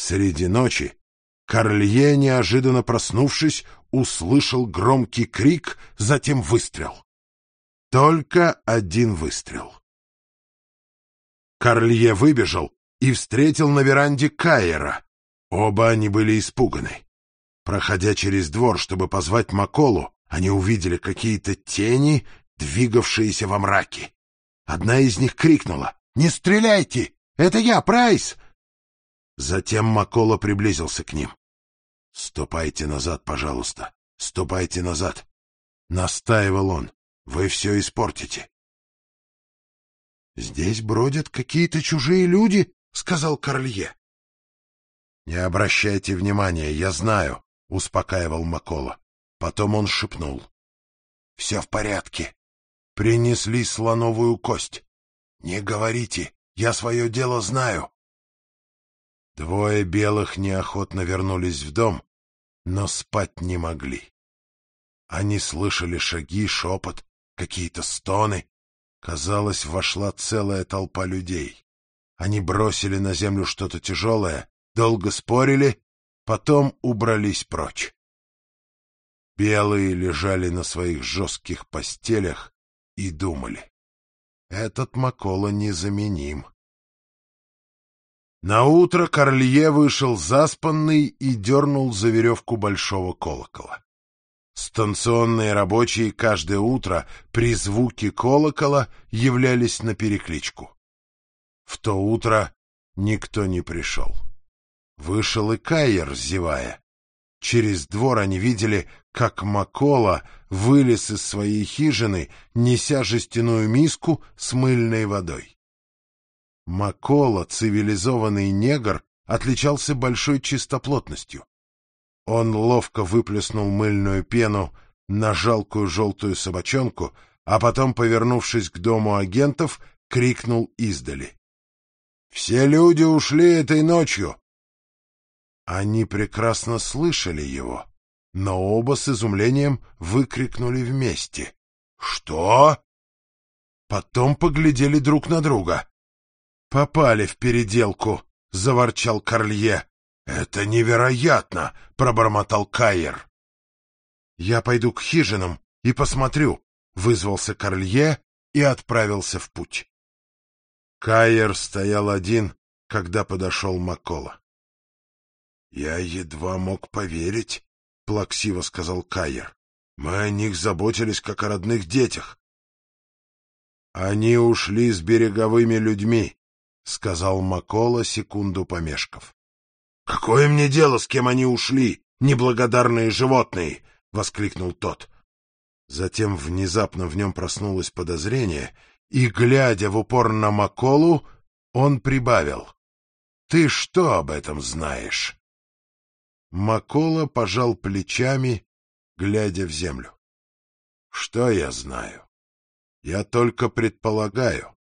Среди ночи Карлье, неожиданно проснувшись, услышал громкий крик, затем выстрел. Только один выстрел. Карлье выбежал и встретил на веранде Кайера. Оба они были испуганы. Проходя через двор, чтобы позвать Маколу, они увидели какие-то тени, двигавшиеся во мраке. Одна из них крикнула «Не стреляйте! Это я, Прайс!» Затем Макола приблизился к ним. «Ступайте назад, пожалуйста, ступайте назад!» Настаивал он. «Вы все испортите!» «Здесь бродят какие-то чужие люди?» — сказал Карлье. — Не обращайте внимания, я знаю, — успокаивал Макола. Потом он шепнул. — Все в порядке. Принесли слоновую кость. Не говорите, я свое дело знаю. Двое белых неохотно вернулись в дом, но спать не могли. Они слышали шаги, шепот, какие-то стоны. Казалось, вошла целая толпа людей. Они бросили на землю что-то тяжелое, долго спорили, потом убрались прочь. Белые лежали на своих жестких постелях и думали. Этот Макола незаменим. На утро Карлье вышел заспанный и дернул за веревку большого колокола. Станционные рабочие каждое утро при звуке колокола являлись на перекличку. В то утро никто не пришел. Вышел и Кайер, зевая. Через двор они видели, как Макола вылез из своей хижины, неся жестяную миску с мыльной водой. Макола, цивилизованный негр, отличался большой чистоплотностью. Он ловко выплеснул мыльную пену на жалкую желтую собачонку, а потом, повернувшись к дому агентов, крикнул издали. Все люди ушли этой ночью. Они прекрасно слышали его, но оба с изумлением выкрикнули вместе. «Что?» Потом поглядели друг на друга. «Попали в переделку», — заворчал Карлье. «Это невероятно!» — пробормотал Кайер. «Я пойду к хижинам и посмотрю», — вызвался Карлье и отправился в путь. Кайер стоял один, когда подошел Макола. — Я едва мог поверить, — плаксиво сказал Кайер. — Мы о них заботились, как о родных детях. — Они ушли с береговыми людьми, — сказал Макола, секунду помешков. — Какое мне дело, с кем они ушли, неблагодарные животные? — воскликнул тот. Затем внезапно в нем проснулось подозрение, и, глядя в упор на Маколу, он прибавил. — Ты что об этом знаешь? Макола пожал плечами, глядя в землю. — Что я знаю? Я только предполагаю.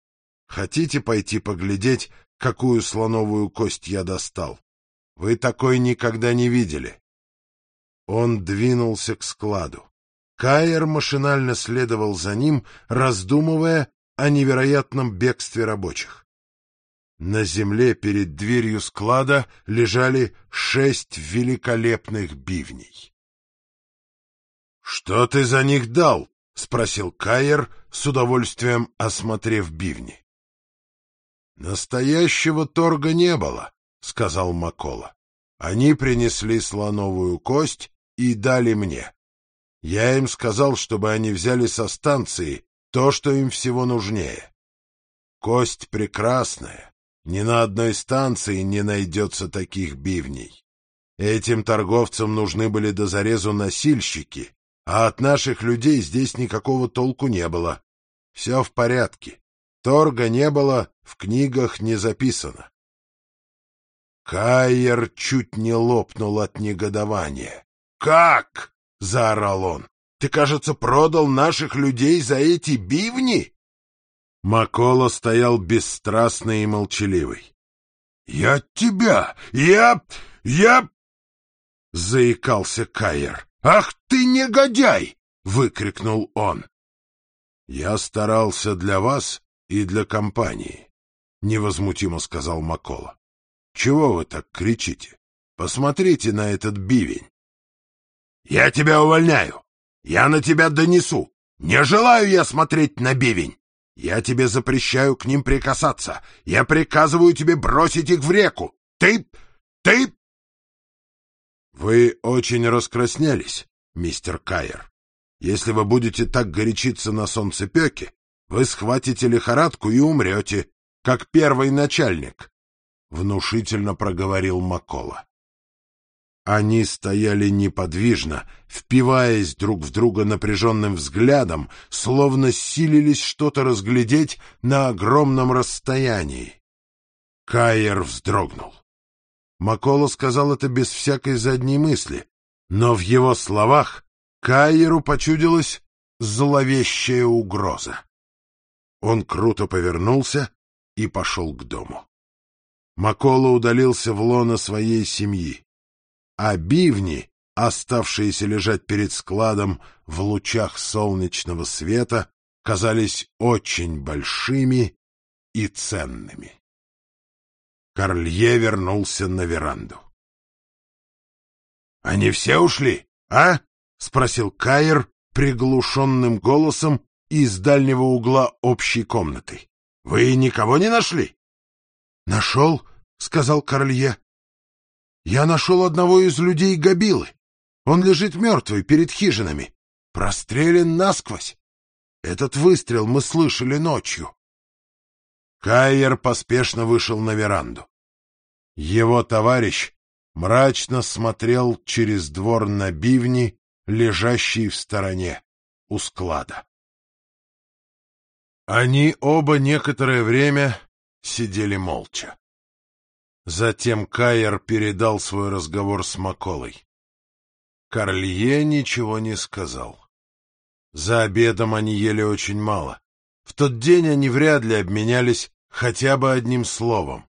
Хотите пойти поглядеть, какую слоновую кость я достал? Вы такой никогда не видели. Он двинулся к складу. Кайер машинально следовал за ним, раздумывая о невероятном бегстве рабочих. На земле перед дверью склада лежали шесть великолепных бивней. — Что ты за них дал? — спросил Кайер, с удовольствием осмотрев бивни. — Настоящего торга не было, — сказал Макола. Они принесли слоновую кость и дали мне. Я им сказал, чтобы они взяли со станции то, что им всего нужнее. Кость прекрасная, ни на одной станции не найдется таких бивней. Этим торговцам нужны были до зарезу носильщики, а от наших людей здесь никакого толку не было. Все в порядке. Торга не было, в книгах не записано. Кайер чуть не лопнул от негодования. «Как?» — заорал он. «Ты, кажется, продал наших людей за эти бивни?» Макола стоял бесстрастный и молчаливый. «Я тебя! Я... я...» — заикался Кайер. «Ах ты негодяй!» — выкрикнул он. «Я старался для вас и для компании», — невозмутимо сказал Макола. «Чего вы так кричите? Посмотрите на этот бивень». «Я тебя увольняю! Я на тебя донесу! Не желаю я смотреть на бивень! Я тебе запрещаю к ним прикасаться! Я приказываю тебе бросить их в реку! Ты... ты...» «Вы очень раскраснелись, мистер Кайер. Если вы будете так горячиться на солнцепеке, вы схватите лихорадку и умрете, как первый начальник», — внушительно проговорил Макола. Они стояли неподвижно, впиваясь друг в друга напряженным взглядом, словно силились что-то разглядеть на огромном расстоянии. Кайер вздрогнул. Макола сказал это без всякой задней мысли, но в его словах Кайеру почудилась зловещая угроза. Он круто повернулся и пошел к дому. Макола удалился в лоно своей семьи, а бивни, оставшиеся лежать перед складом в лучах солнечного света, казались очень большими и ценными. Карлье вернулся на веранду. — Они все ушли, а? — спросил Кайер приглушенным голосом из дальнего угла общей комнаты. — Вы никого не нашли? — Нашел, — сказал Карлье. — Я нашел одного из людей Габилы. Он лежит мертвый перед хижинами, прострелен насквозь. Этот выстрел мы слышали ночью. Кайер поспешно вышел на веранду. Его товарищ мрачно смотрел через двор на бивни, лежащие в стороне у склада. Они оба некоторое время сидели молча. Затем Кайер передал свой разговор с Маколой. Карлье ничего не сказал. За обедом они ели очень мало. В тот день они вряд ли обменялись хотя бы одним словом.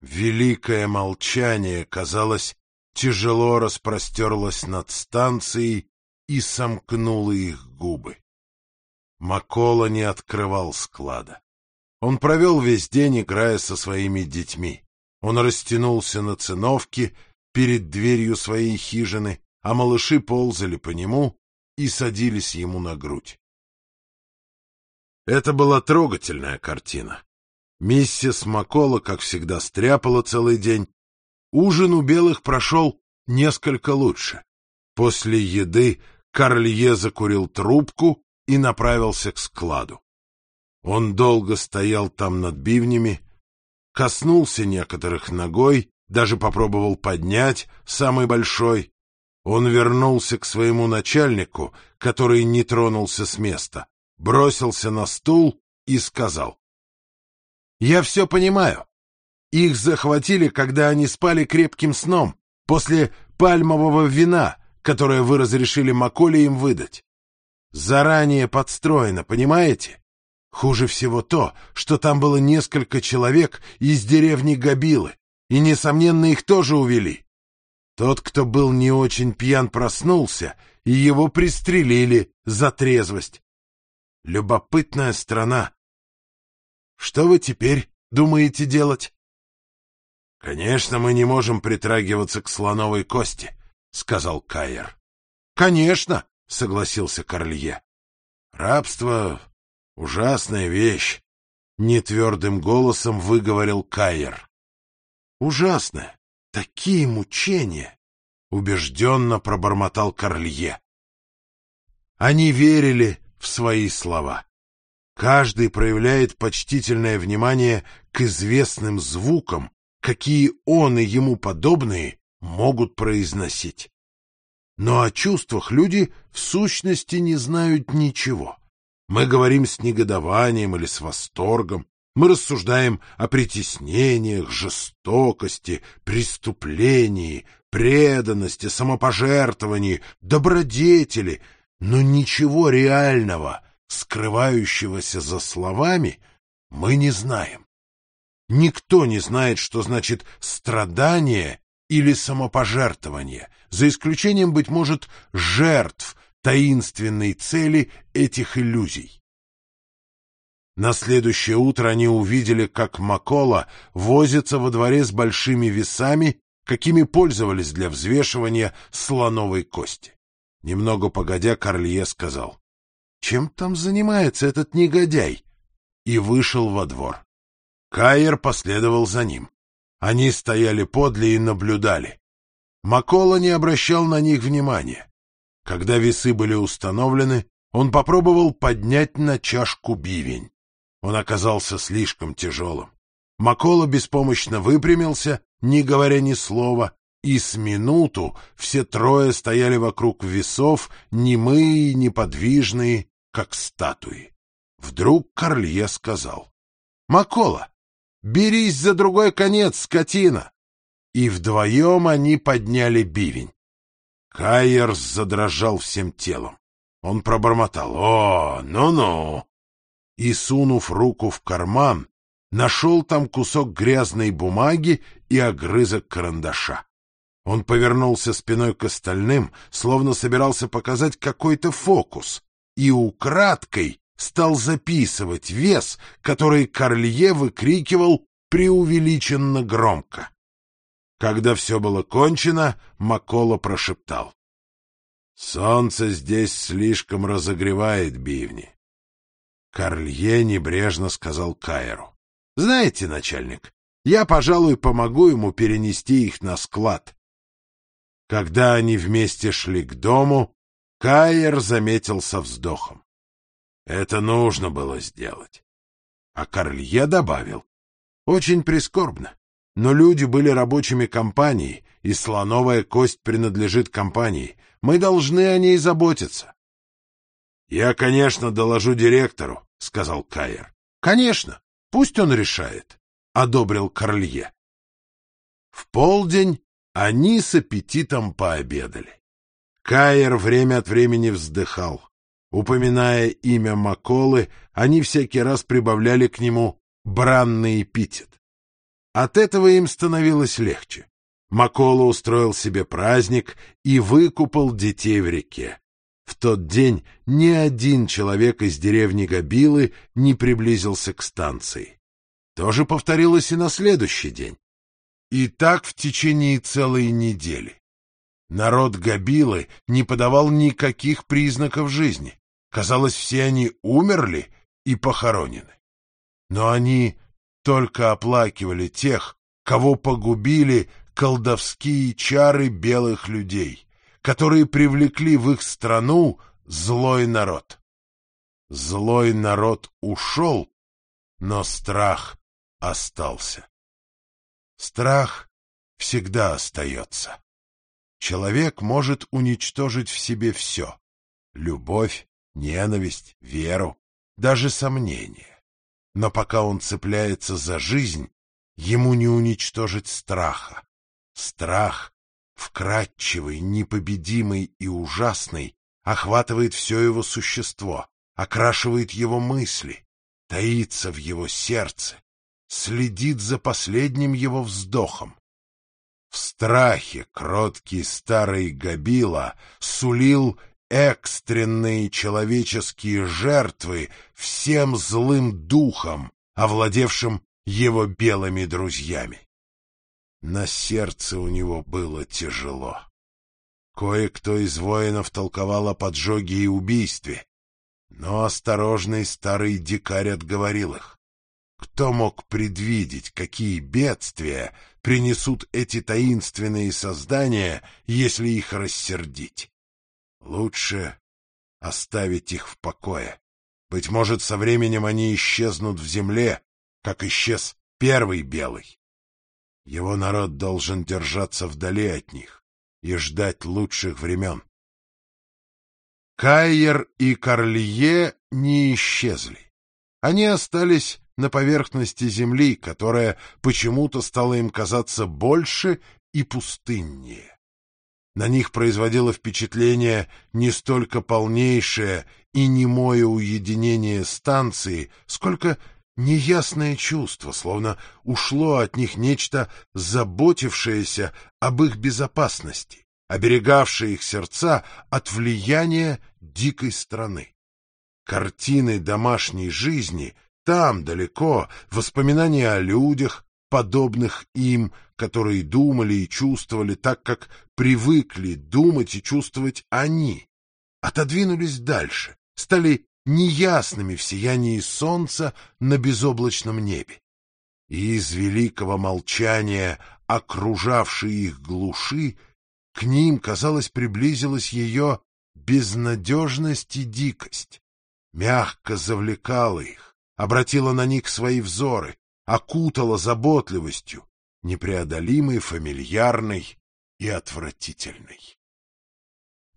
Великое молчание, казалось, тяжело распростерлось над станцией и сомкнуло их губы. Макола не открывал склада. Он провел весь день, играя со своими детьми. Он растянулся на циновке перед дверью своей хижины, а малыши ползали по нему и садились ему на грудь. Это была трогательная картина. Миссис Макола, как всегда, стряпала целый день. Ужин у белых прошел несколько лучше. После еды Карлье закурил трубку и направился к складу. Он долго стоял там над бивнями, коснулся некоторых ногой, даже попробовал поднять самый большой. Он вернулся к своему начальнику, который не тронулся с места, бросился на стул и сказал. «Я все понимаю. Их захватили, когда они спали крепким сном, после пальмового вина, которое вы разрешили Маколе им выдать. Заранее подстроено, понимаете? Хуже всего то, что там было несколько человек из деревни Габилы, и, несомненно, их тоже увели. Тот, кто был не очень пьян, проснулся, и его пристрелили за трезвость. Любопытная страна. Что вы теперь думаете делать? — Конечно, мы не можем притрагиваться к слоновой кости, — сказал Кайер. — Конечно, — согласился Корлье. — Рабство — ужасная вещь, — нетвердым голосом выговорил Кайер. — Ужасная. Такие мучения! — убежденно пробормотал Корлье. Они верили в свои слова. Каждый проявляет почтительное внимание к известным звукам, какие он и ему подобные могут произносить. Но о чувствах люди в сущности не знают ничего. Мы говорим с негодованием или с восторгом, мы рассуждаем о притеснениях, жестокости, преступлении, преданности, самопожертвовании, добродетели, но ничего реального, скрывающегося за словами, мы не знаем. Никто не знает, что значит страдание или самопожертвование, за исключением, быть может, жертв таинственной цели этих иллюзий. На следующее утро они увидели, как Макола возится во дворе с большими весами, какими пользовались для взвешивания слоновой кости. Немного погодя, Карлье сказал, «Чем там занимается этот негодяй?» и вышел во двор. Кайер последовал за ним. Они стояли подле и наблюдали. Макола не обращал на них внимания. Когда весы были установлены, он попробовал поднять на чашку бивень. Он оказался слишком тяжелым. Макола беспомощно выпрямился, не говоря ни слова, и с минуту все трое стояли вокруг весов, немые и неподвижные, как статуи. Вдруг Корлье сказал. — Макола, берись за другой конец, скотина! И вдвоем они подняли бивень. Кайерс задрожал всем телом. Он пробормотал. — О, ну-ну! и, сунув руку в карман, нашел там кусок грязной бумаги и огрызок карандаша. Он повернулся спиной к остальным, словно собирался показать какой-то фокус, и украдкой стал записывать вес, который Корлье выкрикивал преувеличенно громко. Когда все было кончено, Макола прошептал. — Солнце здесь слишком разогревает бивни. Карлье небрежно сказал Кайру. — Знаете, начальник, я, пожалуй, помогу ему перенести их на склад. Когда они вместе шли к дому, Кайер заметил со вздохом. Это нужно было сделать. А Карлье добавил. Очень прискорбно. Но люди были рабочими компании, и слоновая кость принадлежит компании. Мы должны о ней заботиться. Я, конечно, доложу директору, — сказал Кайер. — Конечно, пусть он решает, — одобрил Корлье. В полдень они с аппетитом пообедали. Кайер время от времени вздыхал. Упоминая имя Маколы, они всякий раз прибавляли к нему бранный эпитет. От этого им становилось легче. Макола устроил себе праздник и выкупал детей в реке. В тот день ни один человек из деревни Габилы не приблизился к станции. То же повторилось и на следующий день. И так в течение целой недели. Народ Габилы не подавал никаких признаков жизни. Казалось, все они умерли и похоронены. Но они только оплакивали тех, кого погубили колдовские чары белых людей которые привлекли в их страну злой народ. Злой народ ушел, но страх остался. Страх всегда остается. Человек может уничтожить в себе все — любовь, ненависть, веру, даже сомнение. Но пока он цепляется за жизнь, ему не уничтожить страха. Страх, вкрадчивый, непобедимый и ужасный, охватывает все его существо, окрашивает его мысли, таится в его сердце, следит за последним его вздохом. В страхе кроткий старый Габила сулил экстренные человеческие жертвы всем злым духам, овладевшим его белыми друзьями. На сердце у него было тяжело. Кое-кто из воинов толковал о поджоге и убийстве, но осторожный старый дикарь отговорил их. Кто мог предвидеть, какие бедствия принесут эти таинственные создания, если их рассердить? Лучше оставить их в покое. Быть может, со временем они исчезнут в земле, как исчез первый белый. Его народ должен держаться вдали от них и ждать лучших времен. Кайер и Карлие не исчезли. Они остались на поверхности земли, которая почему-то стала им казаться больше и пустыннее. На них производило впечатление не столько полнейшее и немое уединение станции, сколько неясное чувство, словно ушло от них нечто, заботившееся об их безопасности, оберегавшее их сердца от влияния дикой страны. Картины домашней жизни там, далеко, воспоминания о людях, подобных им, которые думали и чувствовали так, как привыкли думать и чувствовать они, отодвинулись дальше, стали неясными в сиянии солнца на безоблачном небе. И из великого молчания, окружавшей их глуши, к ним, казалось, приблизилась ее безнадежность и дикость, мягко завлекала их, обратила на них свои взоры, окутала заботливостью, непреодолимой, фамильярной и отвратительной.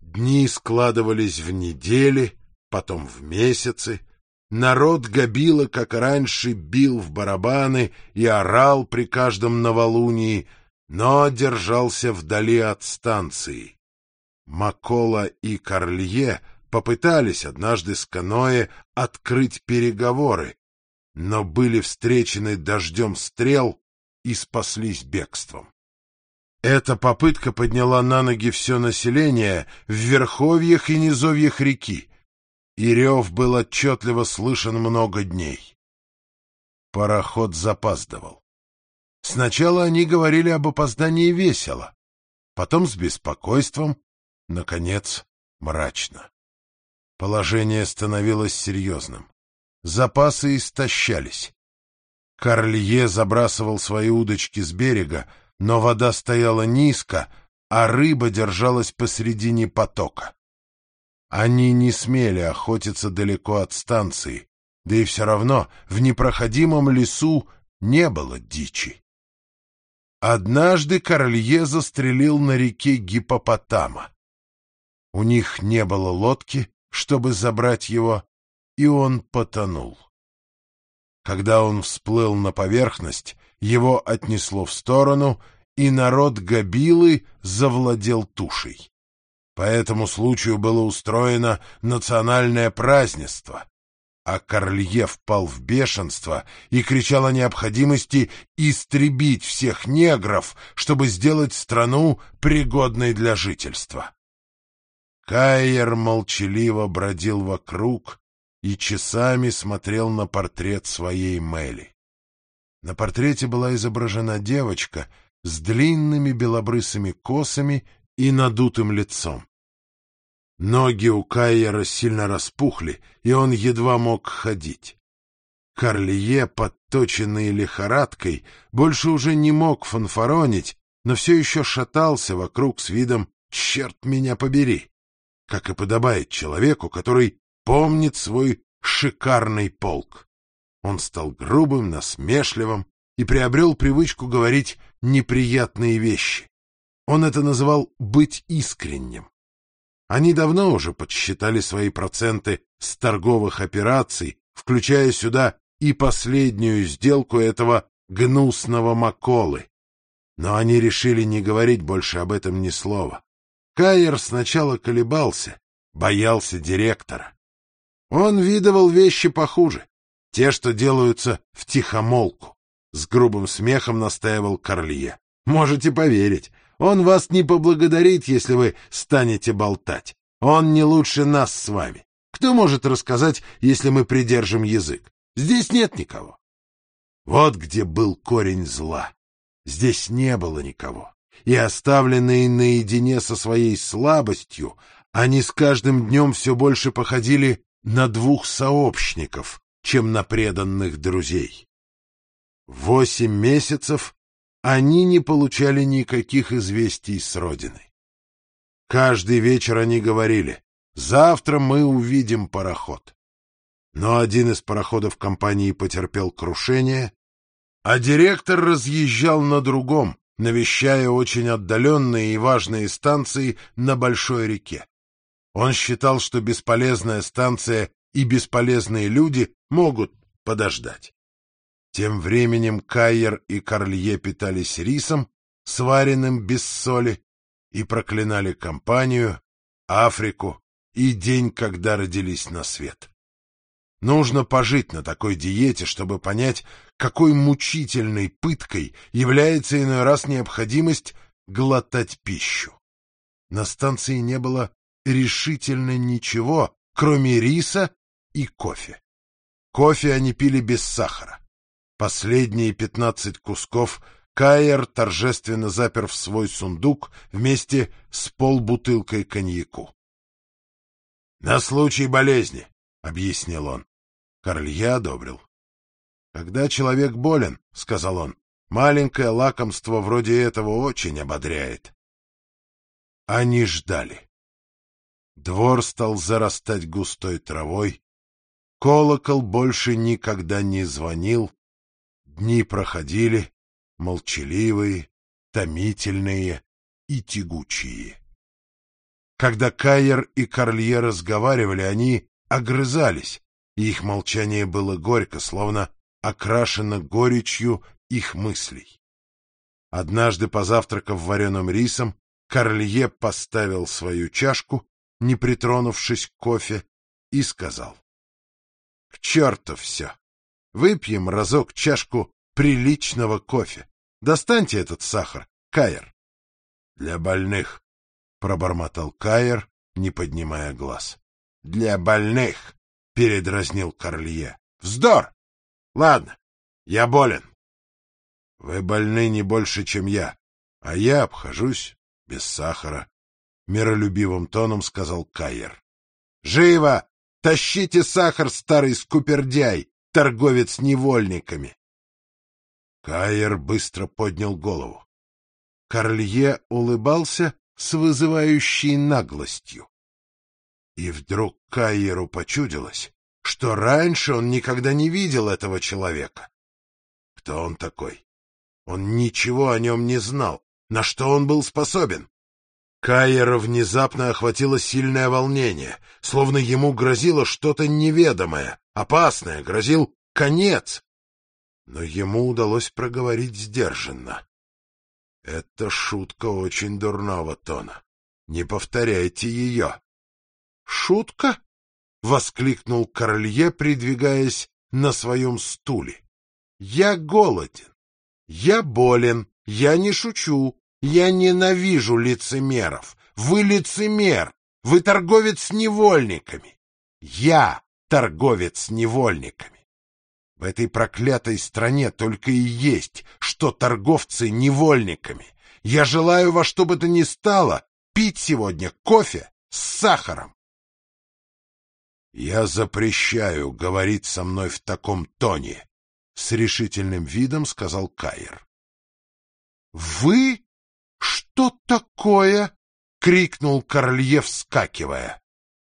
Дни складывались в недели, потом в месяцы. Народ габила, как раньше, бил в барабаны и орал при каждом новолунии, но держался вдали от станции. Макола и Карлье попытались однажды с каноэ открыть переговоры, но были встречены дождем стрел и спаслись бегством. Эта попытка подняла на ноги все население в верховьях и низовьях реки, и рев был отчетливо слышен много дней. Пароход запаздывал. Сначала они говорили об опоздании весело, потом с беспокойством, наконец, мрачно. Положение становилось серьезным. Запасы истощались. Карлье забрасывал свои удочки с берега, но вода стояла низко, а рыба держалась посредине потока. Они не смели охотиться далеко от станции, да и все равно в непроходимом лесу не было дичи. Однажды Королье застрелил на реке гипопотама. У них не было лодки, чтобы забрать его, и он потонул. Когда он всплыл на поверхность, его отнесло в сторону, и народ Габилы завладел тушей. По этому случаю было устроено национальное празднество, а Корлье впал в бешенство и кричал о необходимости истребить всех негров, чтобы сделать страну пригодной для жительства. Кайер молчаливо бродил вокруг и часами смотрел на портрет своей Мэли. На портрете была изображена девочка с длинными белобрысыми косами и надутым лицом. Ноги у Кайера сильно распухли, и он едва мог ходить. Карлие, подточенный лихорадкой, больше уже не мог фанфаронить, но все еще шатался вокруг с видом «Черт меня побери!», как и подобает человеку, который помнит свой шикарный полк. Он стал грубым, насмешливым и приобрел привычку говорить неприятные вещи. Он это называл «быть искренним». Они давно уже подсчитали свои проценты с торговых операций, включая сюда и последнюю сделку этого гнусного Маколы. Но они решили не говорить больше об этом ни слова. Кайер сначала колебался, боялся директора. Он видывал вещи похуже, те, что делаются в тихомолку. С грубым смехом настаивал Карлье. Можете поверить, он вас не поблагодарит, если вы станете болтать. Он не лучше нас с вами. Кто может рассказать, если мы придержим язык? Здесь нет никого. Вот где был корень зла. Здесь не было никого. И оставленные наедине со своей слабостью, они с каждым днем все больше походили на двух сообщников, чем на преданных друзей. Восемь месяцев они не получали никаких известий с родины. Каждый вечер они говорили, завтра мы увидим пароход. Но один из пароходов компании потерпел крушение, а директор разъезжал на другом, навещая очень отдаленные и важные станции на большой реке. Он считал, что бесполезная станция и бесполезные люди могут подождать. Тем временем Кайер и Карлье питались рисом, сваренным без соли, и проклинали компанию, Африку и день, когда родились на свет. Нужно пожить на такой диете, чтобы понять, какой мучительной пыткой является иной раз необходимость глотать пищу. На станции не было решительно ничего, кроме риса и кофе. Кофе они пили без сахара. Последние пятнадцать кусков Кайер торжественно запер в свой сундук вместе с полбутылкой коньяку. — На случай болезни, — объяснил он. Карлья одобрил. — Когда человек болен, — сказал он, — маленькое лакомство вроде этого очень ободряет. Они ждали. Двор стал зарастать густой травой. Колокол больше никогда не звонил, Дни проходили, молчаливые, томительные и тягучие. Когда Кайер и Карлье разговаривали, они огрызались, и их молчание было горько, словно окрашено горечью их мыслей. Однажды, позавтракав вареным рисом, Карлье поставил свою чашку, не притронувшись к кофе, и сказал. — К черту все! Выпьем разок чашку приличного кофе. Достаньте этот сахар, Кайер. — Для больных, — пробормотал Кайер, не поднимая глаз. — Для больных, — передразнил Карлье. — Вздор! Ладно, я болен. — Вы больны не больше, чем я, а я обхожусь без сахара, — миролюбивым тоном сказал Кайер. — Живо! Тащите сахар, старый скупердяй! торговец невольниками. Каир быстро поднял голову. Карлье улыбался с вызывающей наглостью. И вдруг Каиру почудилось, что раньше он никогда не видел этого человека. Кто он такой? Он ничего о нем не знал. На что он был способен? Кайера внезапно охватило сильное волнение, словно ему грозило что-то неведомое, опасное, грозил конец. Но ему удалось проговорить сдержанно. — Это шутка очень дурного тона. Не повторяйте ее. — Шутка? — воскликнул Королье, придвигаясь на своем стуле. — Я голоден. Я болен. Я не шучу. Я ненавижу лицемеров. Вы лицемер. Вы торговец с невольниками. Я торговец с невольниками. В этой проклятой стране только и есть, что торговцы невольниками. Я желаю во что бы то ни стало пить сегодня кофе с сахаром. Я запрещаю говорить со мной в таком тоне, — с решительным видом сказал Каир. — Вы «Что такое?» — крикнул Королье, вскакивая.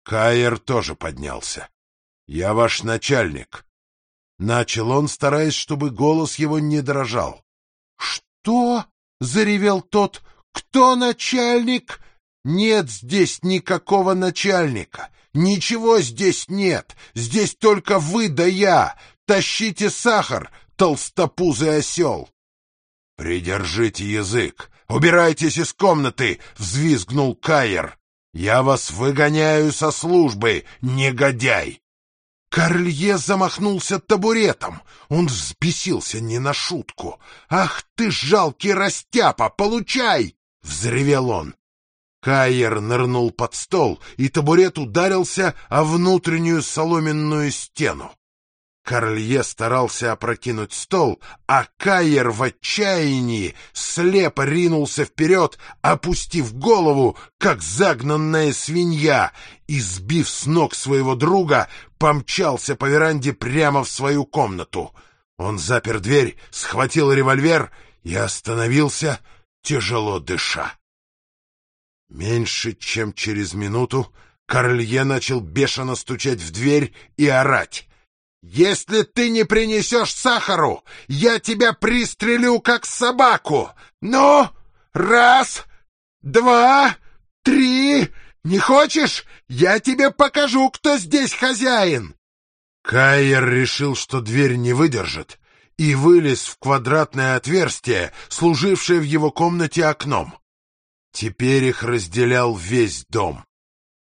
Каир тоже поднялся. «Я ваш начальник». Начал он, стараясь, чтобы голос его не дрожал. «Что?» заревел тот. «Кто начальник?» «Нет здесь никакого начальника. Ничего здесь нет. Здесь только вы да я. Тащите сахар, толстопузый осел!» «Придержите язык! Убирайтесь из комнаты!» — взвизгнул Кайер. «Я вас выгоняю со службы, негодяй!» Карлье замахнулся табуретом. Он взбесился не на шутку. «Ах ты, жалкий растяпа, получай!» — взревел он. Кайер нырнул под стол, и табурет ударился о внутреннюю соломенную стену. Карлье старался опрокинуть стол, а Кайер в отчаянии слепо ринулся вперед, опустив голову, как загнанная свинья, и, сбив с ног своего друга, помчался по веранде прямо в свою комнату. Он запер дверь, схватил револьвер и остановился, тяжело дыша. Меньше чем через минуту Карлье начал бешено стучать в дверь и орать. «Если ты не принесешь сахару, я тебя пристрелю, как собаку! Ну, раз, два, три! Не хочешь? Я тебе покажу, кто здесь хозяин!» Кайер решил, что дверь не выдержит, и вылез в квадратное отверстие, служившее в его комнате окном. Теперь их разделял весь дом.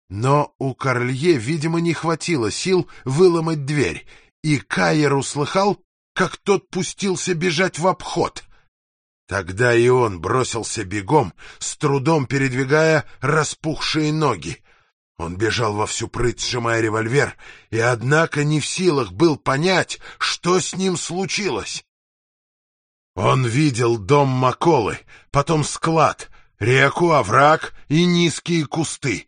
Но у Карлье, видимо, не хватило сил выломать дверь, и Кайер услыхал, как тот пустился бежать в обход. Тогда и он бросился бегом, с трудом передвигая распухшие ноги. Он бежал во всю прыть, сжимая револьвер, и, однако, не в силах был понять, что с ним случилось. Он видел дом Маколы, потом склад, реку, овраг и низкие кусты.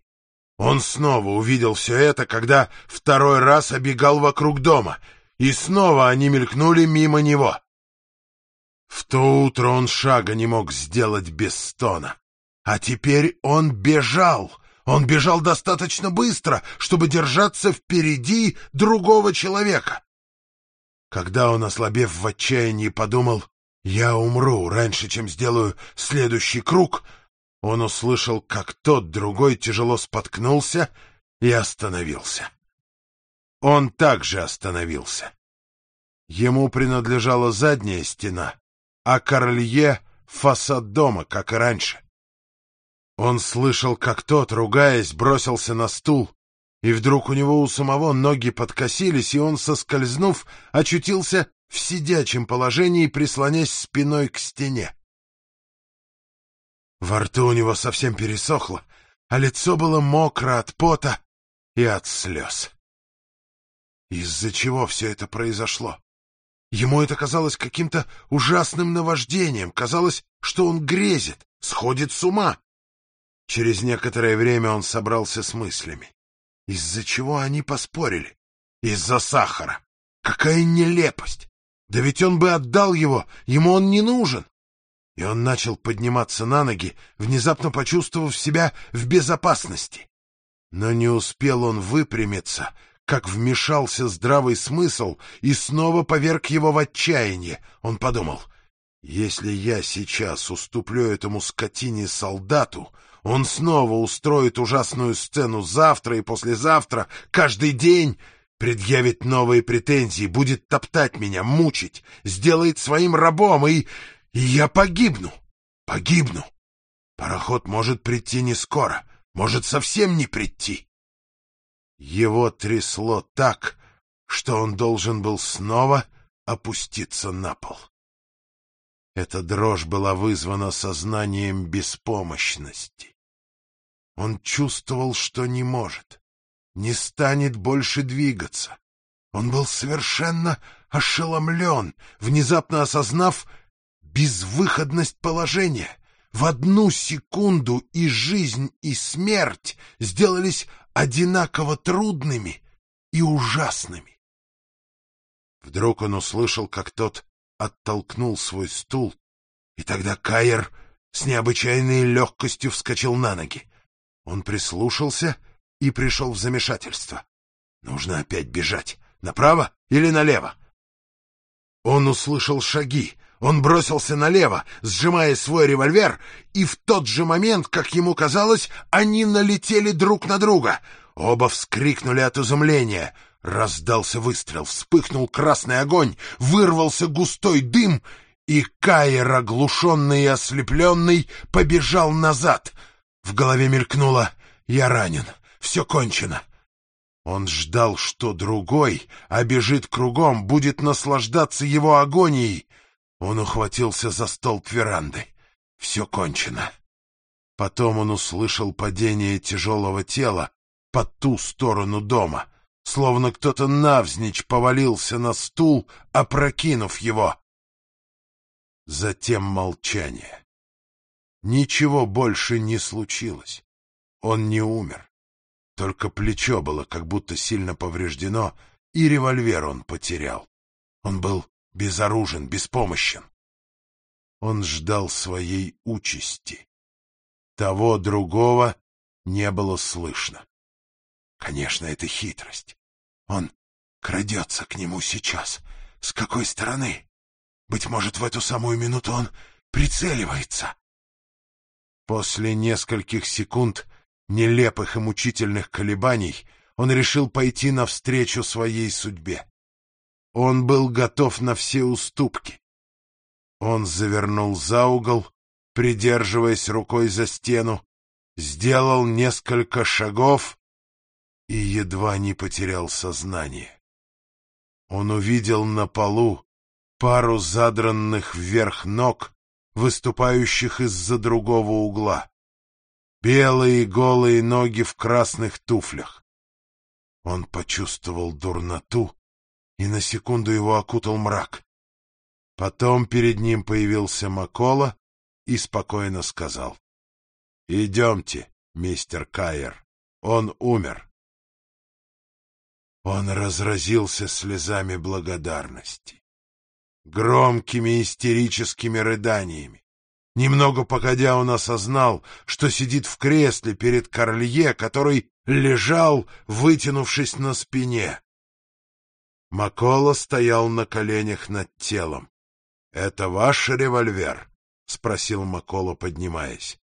Он снова увидел все это, когда второй раз обегал вокруг дома, и снова они мелькнули мимо него. В то утро он шага не мог сделать без стона. А теперь он бежал. Он бежал достаточно быстро, чтобы держаться впереди другого человека. Когда он, ослабев в отчаянии, подумал «Я умру раньше, чем сделаю следующий круг», он услышал, как тот другой тяжело споткнулся и остановился. Он также остановился. Ему принадлежала задняя стена, а Королье — фасад дома, как и раньше. Он слышал, как тот, ругаясь, бросился на стул, и вдруг у него у самого ноги подкосились, и он, соскользнув, очутился в сидячем положении, прислонясь спиной к стене. Во рту у него совсем пересохло, а лицо было мокро от пота и от слез. Из-за чего все это произошло? Ему это казалось каким-то ужасным наваждением, казалось, что он грезит, сходит с ума. Через некоторое время он собрался с мыслями. Из-за чего они поспорили? Из-за сахара. Какая нелепость! Да ведь он бы отдал его, ему он не нужен. И он начал подниматься на ноги, внезапно почувствовав себя в безопасности. Но не успел он выпрямиться, как вмешался здравый смысл и снова поверг его в отчаяние. Он подумал, если я сейчас уступлю этому скотине-солдату, он снова устроит ужасную сцену завтра и послезавтра, каждый день, предъявит новые претензии, будет топтать меня, мучить, сделает своим рабом, и, и я погибну, погибну. Пароход может прийти не скоро, может совсем не прийти. Его трясло так, что он должен был снова опуститься на пол. Эта дрожь была вызвана сознанием беспомощности. Он чувствовал, что не может, не станет больше двигаться. Он был совершенно ошеломлен, внезапно осознав безвыходность положения. В одну секунду и жизнь, и смерть сделались одинаково трудными и ужасными. Вдруг он услышал, как тот оттолкнул свой стул, и тогда Кайер с необычайной легкостью вскочил на ноги. Он прислушался и пришел в замешательство. Нужно опять бежать. Направо или налево? Он услышал шаги. Он бросился налево, сжимая свой револьвер, и в тот же момент, как ему казалось, они налетели друг на друга. Оба вскрикнули от изумления. Раздался выстрел, вспыхнул красный огонь, вырвался густой дым, и Каир, оглушенный и ослепленный, побежал назад. В голове мелькнуло «Я ранен, все кончено». Он ждал, что другой обежит кругом, будет наслаждаться его агонией. Он ухватился за столб веранды. Все кончено. Потом он услышал падение тяжелого тела по ту сторону дома, словно кто-то навзничь повалился на стул, опрокинув его. Затем молчание. Ничего больше не случилось. Он не умер. Только плечо было как будто сильно повреждено, и револьвер он потерял. Он был безоружен, беспомощен. Он ждал своей участи. Того другого не было слышно. Конечно, это хитрость. Он крадется к нему сейчас. С какой стороны? Быть может, в эту самую минуту он прицеливается. После нескольких секунд нелепых и мучительных колебаний он решил пойти навстречу своей судьбе. Он был готов на все уступки. Он завернул за угол, придерживаясь рукой за стену, сделал несколько шагов и едва не потерял сознание. Он увидел на полу пару задранных вверх ног, выступающих из-за другого угла. Белые голые ноги в красных туфлях. Он почувствовал дурноту, и на секунду его окутал мрак. Потом перед ним появился Макола и спокойно сказал. — Идемте, мистер Кайер. Он умер. Он разразился слезами благодарности, громкими истерическими рыданиями. Немного погодя он осознал, что сидит в кресле перед Корлье, который лежал, вытянувшись на спине. Макола стоял на коленях над телом. — Это ваш револьвер? — спросил Макола, поднимаясь.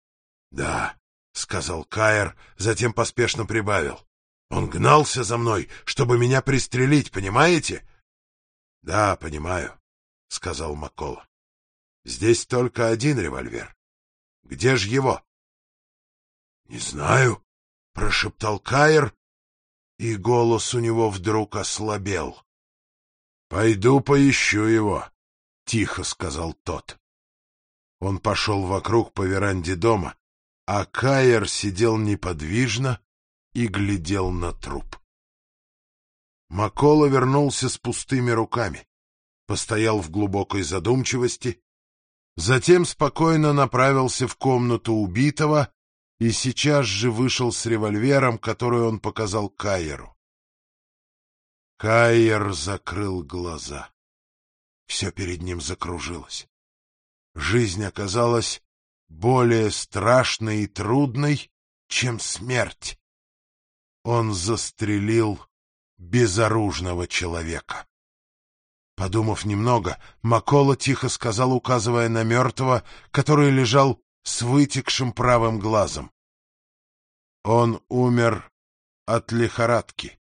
— Да, — сказал Каир, затем поспешно прибавил. — Он гнался за мной, чтобы меня пристрелить, понимаете? — Да, понимаю, — сказал Макола. Здесь только один револьвер. Где же его? — Не знаю, — прошептал Каир, и голос у него вдруг ослабел. — Пойду поищу его, — тихо сказал тот. Он пошел вокруг по веранде дома, а Каир сидел неподвижно и глядел на труп. Макола вернулся с пустыми руками, постоял в глубокой задумчивости, Затем спокойно направился в комнату убитого и сейчас же вышел с револьвером, который он показал Кайеру. Кайер закрыл глаза. Все перед ним закружилось. Жизнь оказалась более страшной и трудной, чем смерть. Он застрелил безоружного человека. Подумав немного, Макола тихо сказал, указывая на мертвого, который лежал с вытекшим правым глазом. Он умер от лихорадки.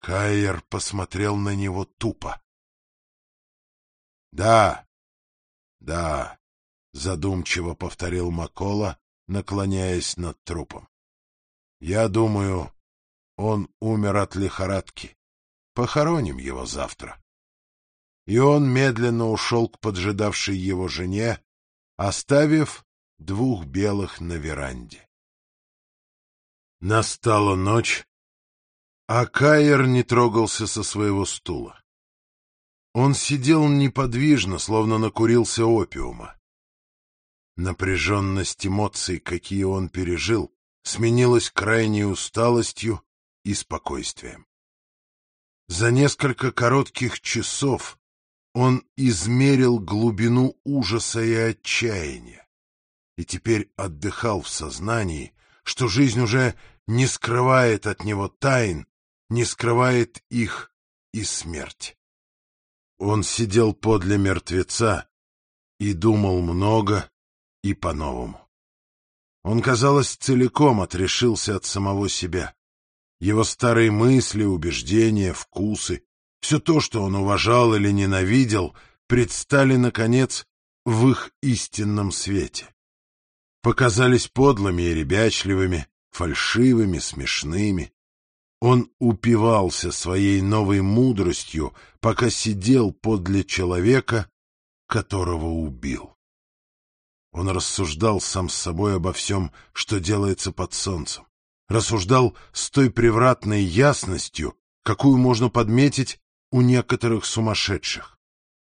Кайер посмотрел на него тупо. — Да, да, — задумчиво повторил Макола, наклоняясь над трупом. — Я думаю, он умер от лихорадки. Похороним его завтра. И он медленно ушел к поджидавшей его жене, оставив двух белых на веранде. Настала ночь, а Кайер не трогался со своего стула. Он сидел неподвижно, словно накурился опиума. Напряженность эмоций, какие он пережил, сменилась крайней усталостью и спокойствием. За несколько коротких часов он измерил глубину ужаса и отчаяния и теперь отдыхал в сознании, что жизнь уже не скрывает от него тайн, не скрывает их и смерть. Он сидел подле мертвеца и думал много и по-новому. Он, казалось, целиком отрешился от самого себя. Его старые мысли, убеждения, вкусы, все то, что он уважал или ненавидел, предстали, наконец, в их истинном свете. Показались подлыми и ребячливыми, фальшивыми, смешными. Он упивался своей новой мудростью, пока сидел подле человека, которого убил. Он рассуждал сам с собой обо всем, что делается под солнцем. Рассуждал с той превратной ясностью, какую можно подметить у некоторых сумасшедших.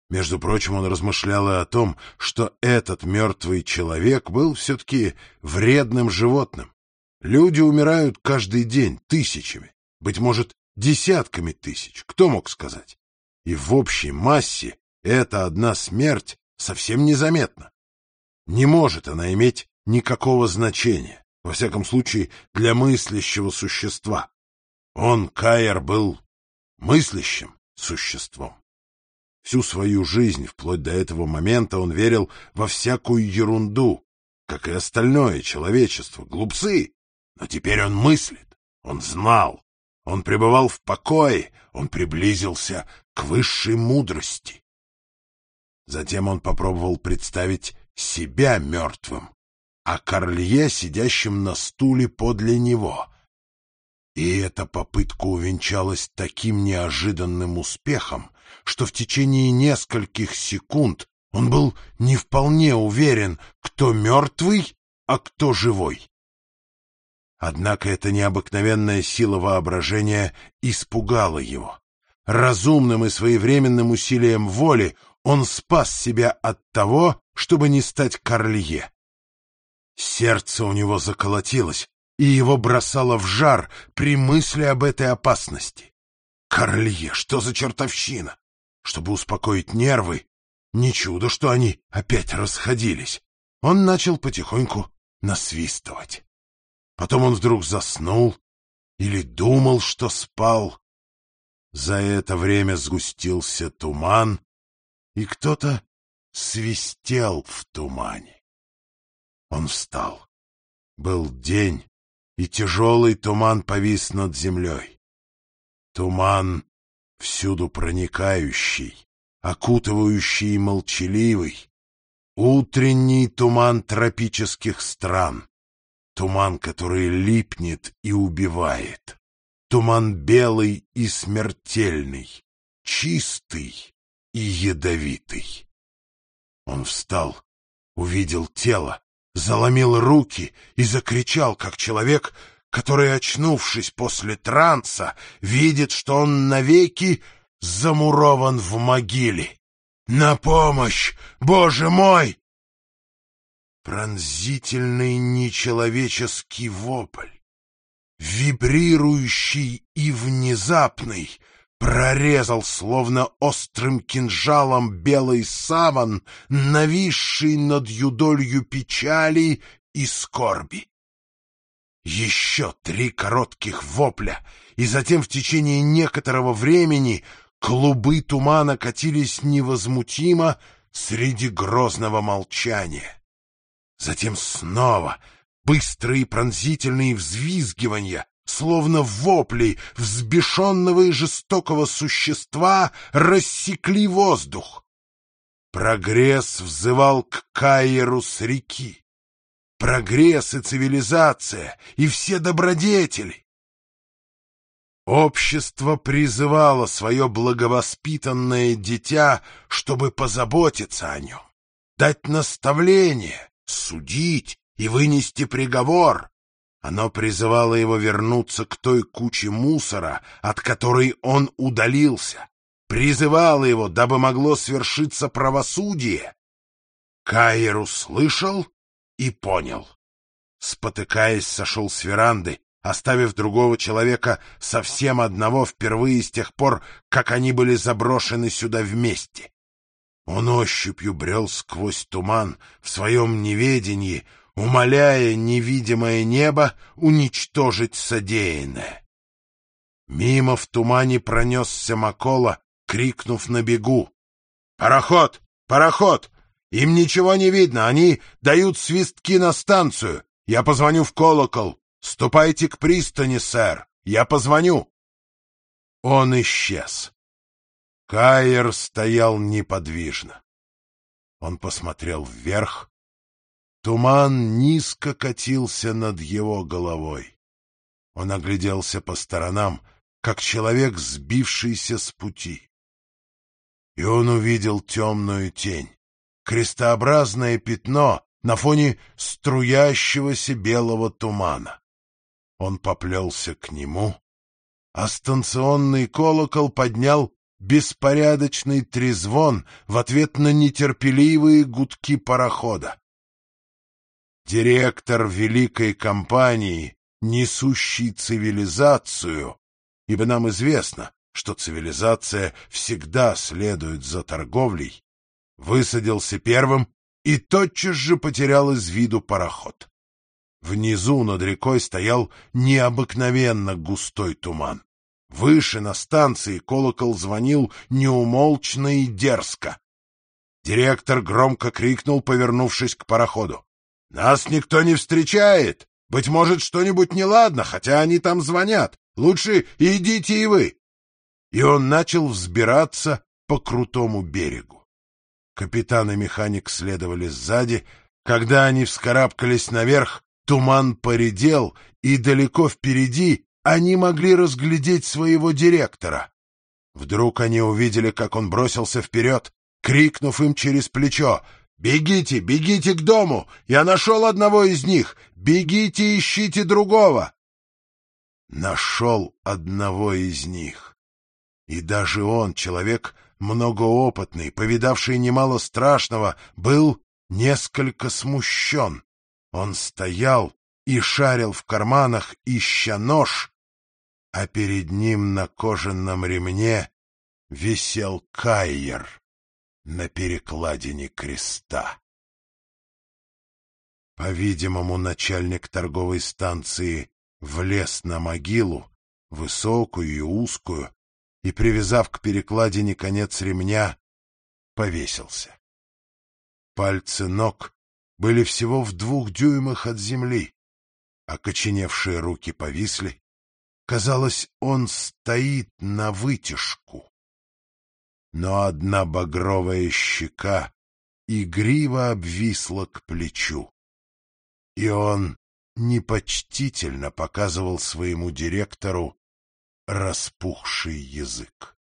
Между прочим, он размышлял и о том, что этот мертвый человек был все-таки вредным животным. Люди умирают каждый день тысячами быть может, десятками тысяч, кто мог сказать? И в общей массе эта одна смерть совсем незаметна. Не может она иметь никакого значения, во всяком случае, для мыслящего существа. Он, Каир, был мыслящим существом. Всю свою жизнь, вплоть до этого момента, он верил во всякую ерунду, как и остальное человечество, глупцы. Но теперь он мыслит, он знал, он пребывал в покое, он приблизился к высшей мудрости. Затем он попробовал представить себя мертвым, а Корлье сидящим на стуле подле него. И эта попытка увенчалась таким неожиданным успехом, что в течение нескольких секунд он был не вполне уверен, кто мертвый, а кто живой. Однако эта необыкновенная сила воображения испугала его. Разумным и своевременным усилием воли он спас себя от того, чтобы не стать Карлье. Сердце у него заколотилось, и его бросало в жар при мысли об этой опасности. Карлье, что за чертовщина? Чтобы успокоить нервы, не чудо, что они опять расходились. Он начал потихоньку насвистывать. Потом он вдруг заснул или думал, что спал. За это время сгустился туман, и кто-то свистел в тумане. Он встал. Был день, и тяжелый туман повис над землей. Туман всюду проникающий, окутывающий и молчаливый, утренний туман тропических стран, Туман, который липнет и убивает. Туман белый и смертельный, чистый и ядовитый. Он встал, увидел тело, заломил руки и закричал, как человек, который, очнувшись после транса, видит, что он навеки замурован в могиле. «На помощь! Боже мой!» Пронзительный нечеловеческий вопль, вибрирующий и внезапный, прорезал словно острым кинжалом белый саван, нависший над юдолью печали и скорби. Еще три коротких вопля, и затем в течение некоторого времени клубы тумана катились невозмутимо среди грозного молчания. Затем снова быстрые пронзительные взвизгивания, словно вопли взбешенного и жестокого существа, рассекли воздух. Прогресс взывал к Каиру с реки. Прогресс и цивилизация, и все добродетели. Общество призывало свое благовоспитанное дитя, чтобы позаботиться о нем, дать наставление, судить и вынести приговор. Оно призывало его вернуться к той куче мусора, от которой он удалился, призывало его, дабы могло свершиться правосудие. Каир услышал и понял. Спотыкаясь, сошел с веранды, оставив другого человека совсем одного впервые с тех пор, как они были заброшены сюда вместе. Он ощупью брел сквозь туман в своем неведении, умоляя невидимое небо уничтожить содеянное. Мимо в тумане пронесся Макола, крикнув на бегу. «Пароход! Пароход! Им ничего не видно, они дают свистки на станцию. Я позвоню в колокол. Ступайте к пристани, сэр. Я позвоню». Он исчез. Кайер стоял неподвижно. Он посмотрел вверх. Туман низко катился над его головой. Он огляделся по сторонам, как человек, сбившийся с пути. И он увидел темную тень, крестообразное пятно на фоне струящегося белого тумана. Он поплелся к нему, а станционный колокол поднял беспорядочный трезвон в ответ на нетерпеливые гудки парохода. Директор великой компании, несущий цивилизацию, ибо нам известно, что цивилизация всегда следует за торговлей, высадился первым и тотчас же потерял из виду пароход. Внизу над рекой стоял необыкновенно густой туман. Выше на станции колокол звонил неумолчно и дерзко. Директор громко крикнул, повернувшись к пароходу. — Нас никто не встречает! Быть может, что-нибудь неладно, хотя они там звонят. Лучше идите и вы. И он начал взбираться по крутому берегу. Капитан и механик следовали сзади. Когда они вскарабкались наверх, туман поредел, и далеко впереди они могли разглядеть своего директора. Вдруг они увидели, как он бросился вперед, крикнув им через плечо «Бегите, бегите к дому! Я нашел одного из них! Бегите, ищите другого!» Нашел одного из них. И даже он, человек многоопытный, повидавший немало страшного, был несколько смущен. Он стоял и шарил в карманах, ища нож, а перед ним на кожаном ремне висел кайер на перекладине креста. По-видимому, начальник торговой станции влез на могилу, высокую и узкую, и, привязав к перекладине конец ремня, повесился. Пальцы ног были всего в двух дюймах от земли, окоченевшие руки повисли, Казалось, он стоит на вытяжку. Но одна багровая щека игриво обвисла к плечу. И он непочтительно показывал своему директору распухший язык.